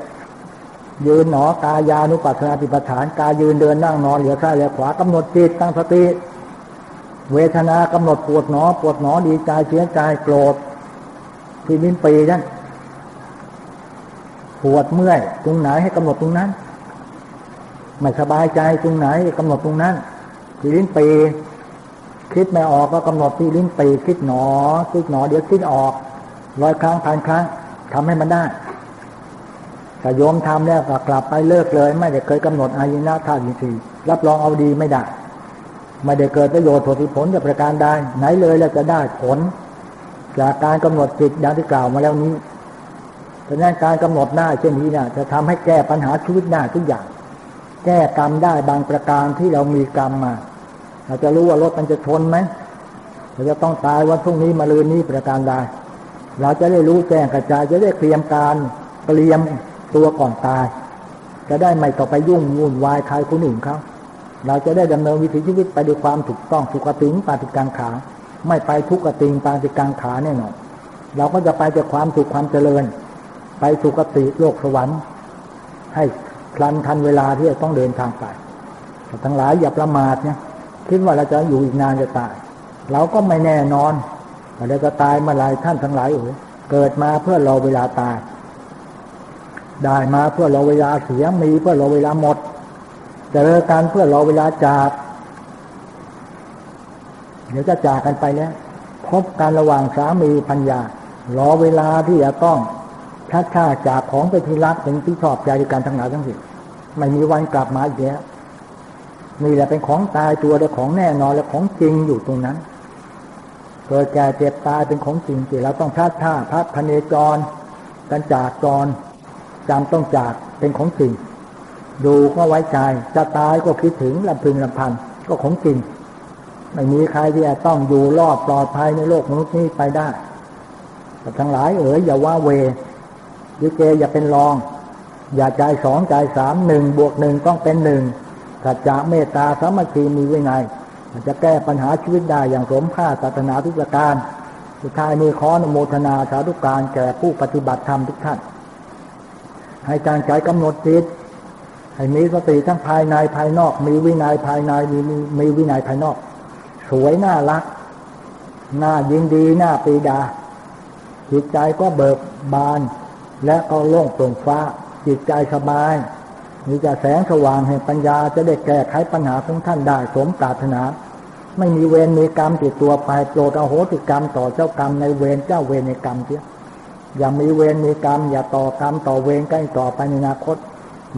S1: ยืนหนอกายานุปัสสนาติปฐานกายยืนเดินนั่งนอนเหลียวซ้ายเหลียวขวากำหนดจิตตั้งสติ เวทนากำหนดปวดหนอ ปวดหนอดีใจเสียใจโกรธที่ลิ้นปีนั่นปวดเมื่อยตรงไหนให้กำหนดตรงนั้นไม่สบายใจตรงไหนกำหนดตรงนั้นที่ลิ้นปีคิดไม่ออกก็กำหนดที่ลิ้นปีคิดหนอคิดหนอ เดี๋ยวคิดออกร้อยครั้งพันครั้งทำให้มันได้แต่โยมทำแล้วก็กลับไปเลิกเลย ไม่ได้เคยกำหนดอายุนะธาตุสีรับรองเอาดีไม่ได้ ไม่ได้เกิดประโยชน์ผลผลจากประการใดไหนเลยแล้วจะได้ผล จากการกำหนดจิตดังที่กล่าวมาแล้วนี้เพราะนั้นการกำหนดได้เช่นนี้เนี่ยจะทำให้แก้ปัญหาชีวิตได้ทุกอย่าง แก้กรรมได้บางประการที่เรามีกรรมมา เราจะรู้ว่ารถมันจะชนไหมเราจะต้องตายวันพรุ่งนี้มาลืนนี้ประการใดเราจะได้รู้แจ้งกระจายจะได้เตรียมการเตรียมตัวก่อนตาย จะได้ไม่ต่อไปยุ่งวุ่นวายใครคนอื่นเขา เราจะได้ดำเนินวิถีชีวิตไปด้วยความถูกต้องสุขติงปาติกังขา ไม่ไปทุกขติงปาติกังขาแน่นอนเราก็จะไปจากความสุขความเจริญ ไปสุขติโลกสวรรค์ ให้คลันทันเวลาที่จะต้องเดินทางไปทั้งหลายอย่าประมาทเนี่ยคิดว่าเราจะอยู่อีกนานจะตาย เราก็ไม่แน่นอนว่าเราจะตายเมื่อไรท่านทั้งหลายโอ้เกิดมาเพื่อรอเวลาตาย ได้มาเพื่อรอเวลาเสียมีเพื่อรอเวลาหมด เจอกันเพื่อรอเวลาจาก เดี๋ยวจะจากกันไปแล้วพบกันระหว่างสามีพัญญารอเวลาที่จะต้องทัดท่าจากของไปที่รักเป็นที่ชอบใจในการทั้งหลายทั้งสิ้นไม่มีวันกลับมาอีกแล้วนี่แหละเป็นของตายตัวและของแน่นอนและของจริงอยู่ตรงนั้นเกิดแก่เจ็บตายเป็นของจริงที่เราต้องพลาดท่าพัดพเนจรกันจากจรจำต้องจากเป็นของจริง ดูก็ไว้ใจจะตายก็คิดถึงลำพึงลำพันก็ของจริง ไม่มีใครที่จะต้องอยู่รอดปลอดภัยในโลกมนุษย์นี้ไปได้แต่ทั้งหลายเอ๋ยอย่าว่าเวยิเจอย่าเป็นรอง อย่าใจสองใจสามหนึ่งบวกหนึ่งต้องเป็นหนึ่งสัจจะเมตตาสามัคคีมีวินัยมันจะแก้ปัญหาชีวิตได้อย่างสมค่าศาสนาทุกประการ สุดท้ายมีขอนโมทนาสาธุการแก่ผู้ปฏิบัติธรรมทุกท่าน ให้จางใจกำหนดจิต ให้มีสติทั้งภายในภายนอก มีวินัยภายในมีมีวินัยภายนอก สวยน่ารักน่ายินดีน่าปีดา จิตใจก็เบิกบาน และก็โล่งโปร่งฟ้า จิตใจสบายมีจะแสงสว่างแห่งปัญญาจะได้แก้ไขปัญหาของท่านได้สมปรารถนา ไม่มีเวรมีกรรมติดตัวไปโปรดอโหติกรรมต่อเจ้ากรรมในเวรเจ้าเวรในกรรมเสียอย่ามีเวรมีกรรม อย่าต่อกรรมต่อเวรใกล้ต่อไปในอนาคต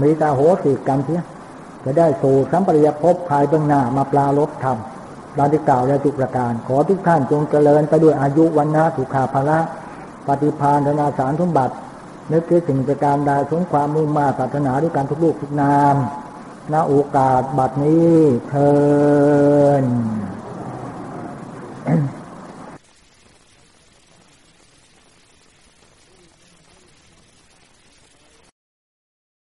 S1: มีต่โหติกรรมเสียจะได้สู่สัมปริยภพภายเบื้องหน้ามาปลาลบธรรมดาที่กล่าวและทุกประการ ขอทุกท่านจงเจริญไปด้วยอายุวันนาสุขาภละ ปฏิพานธนาสารสมบัติ นึกคิดถึงประการใดสมความมุ่งมาปรารถนาด้วยการทุกลูกทุกนามณโอกาสบัดนี้เทิน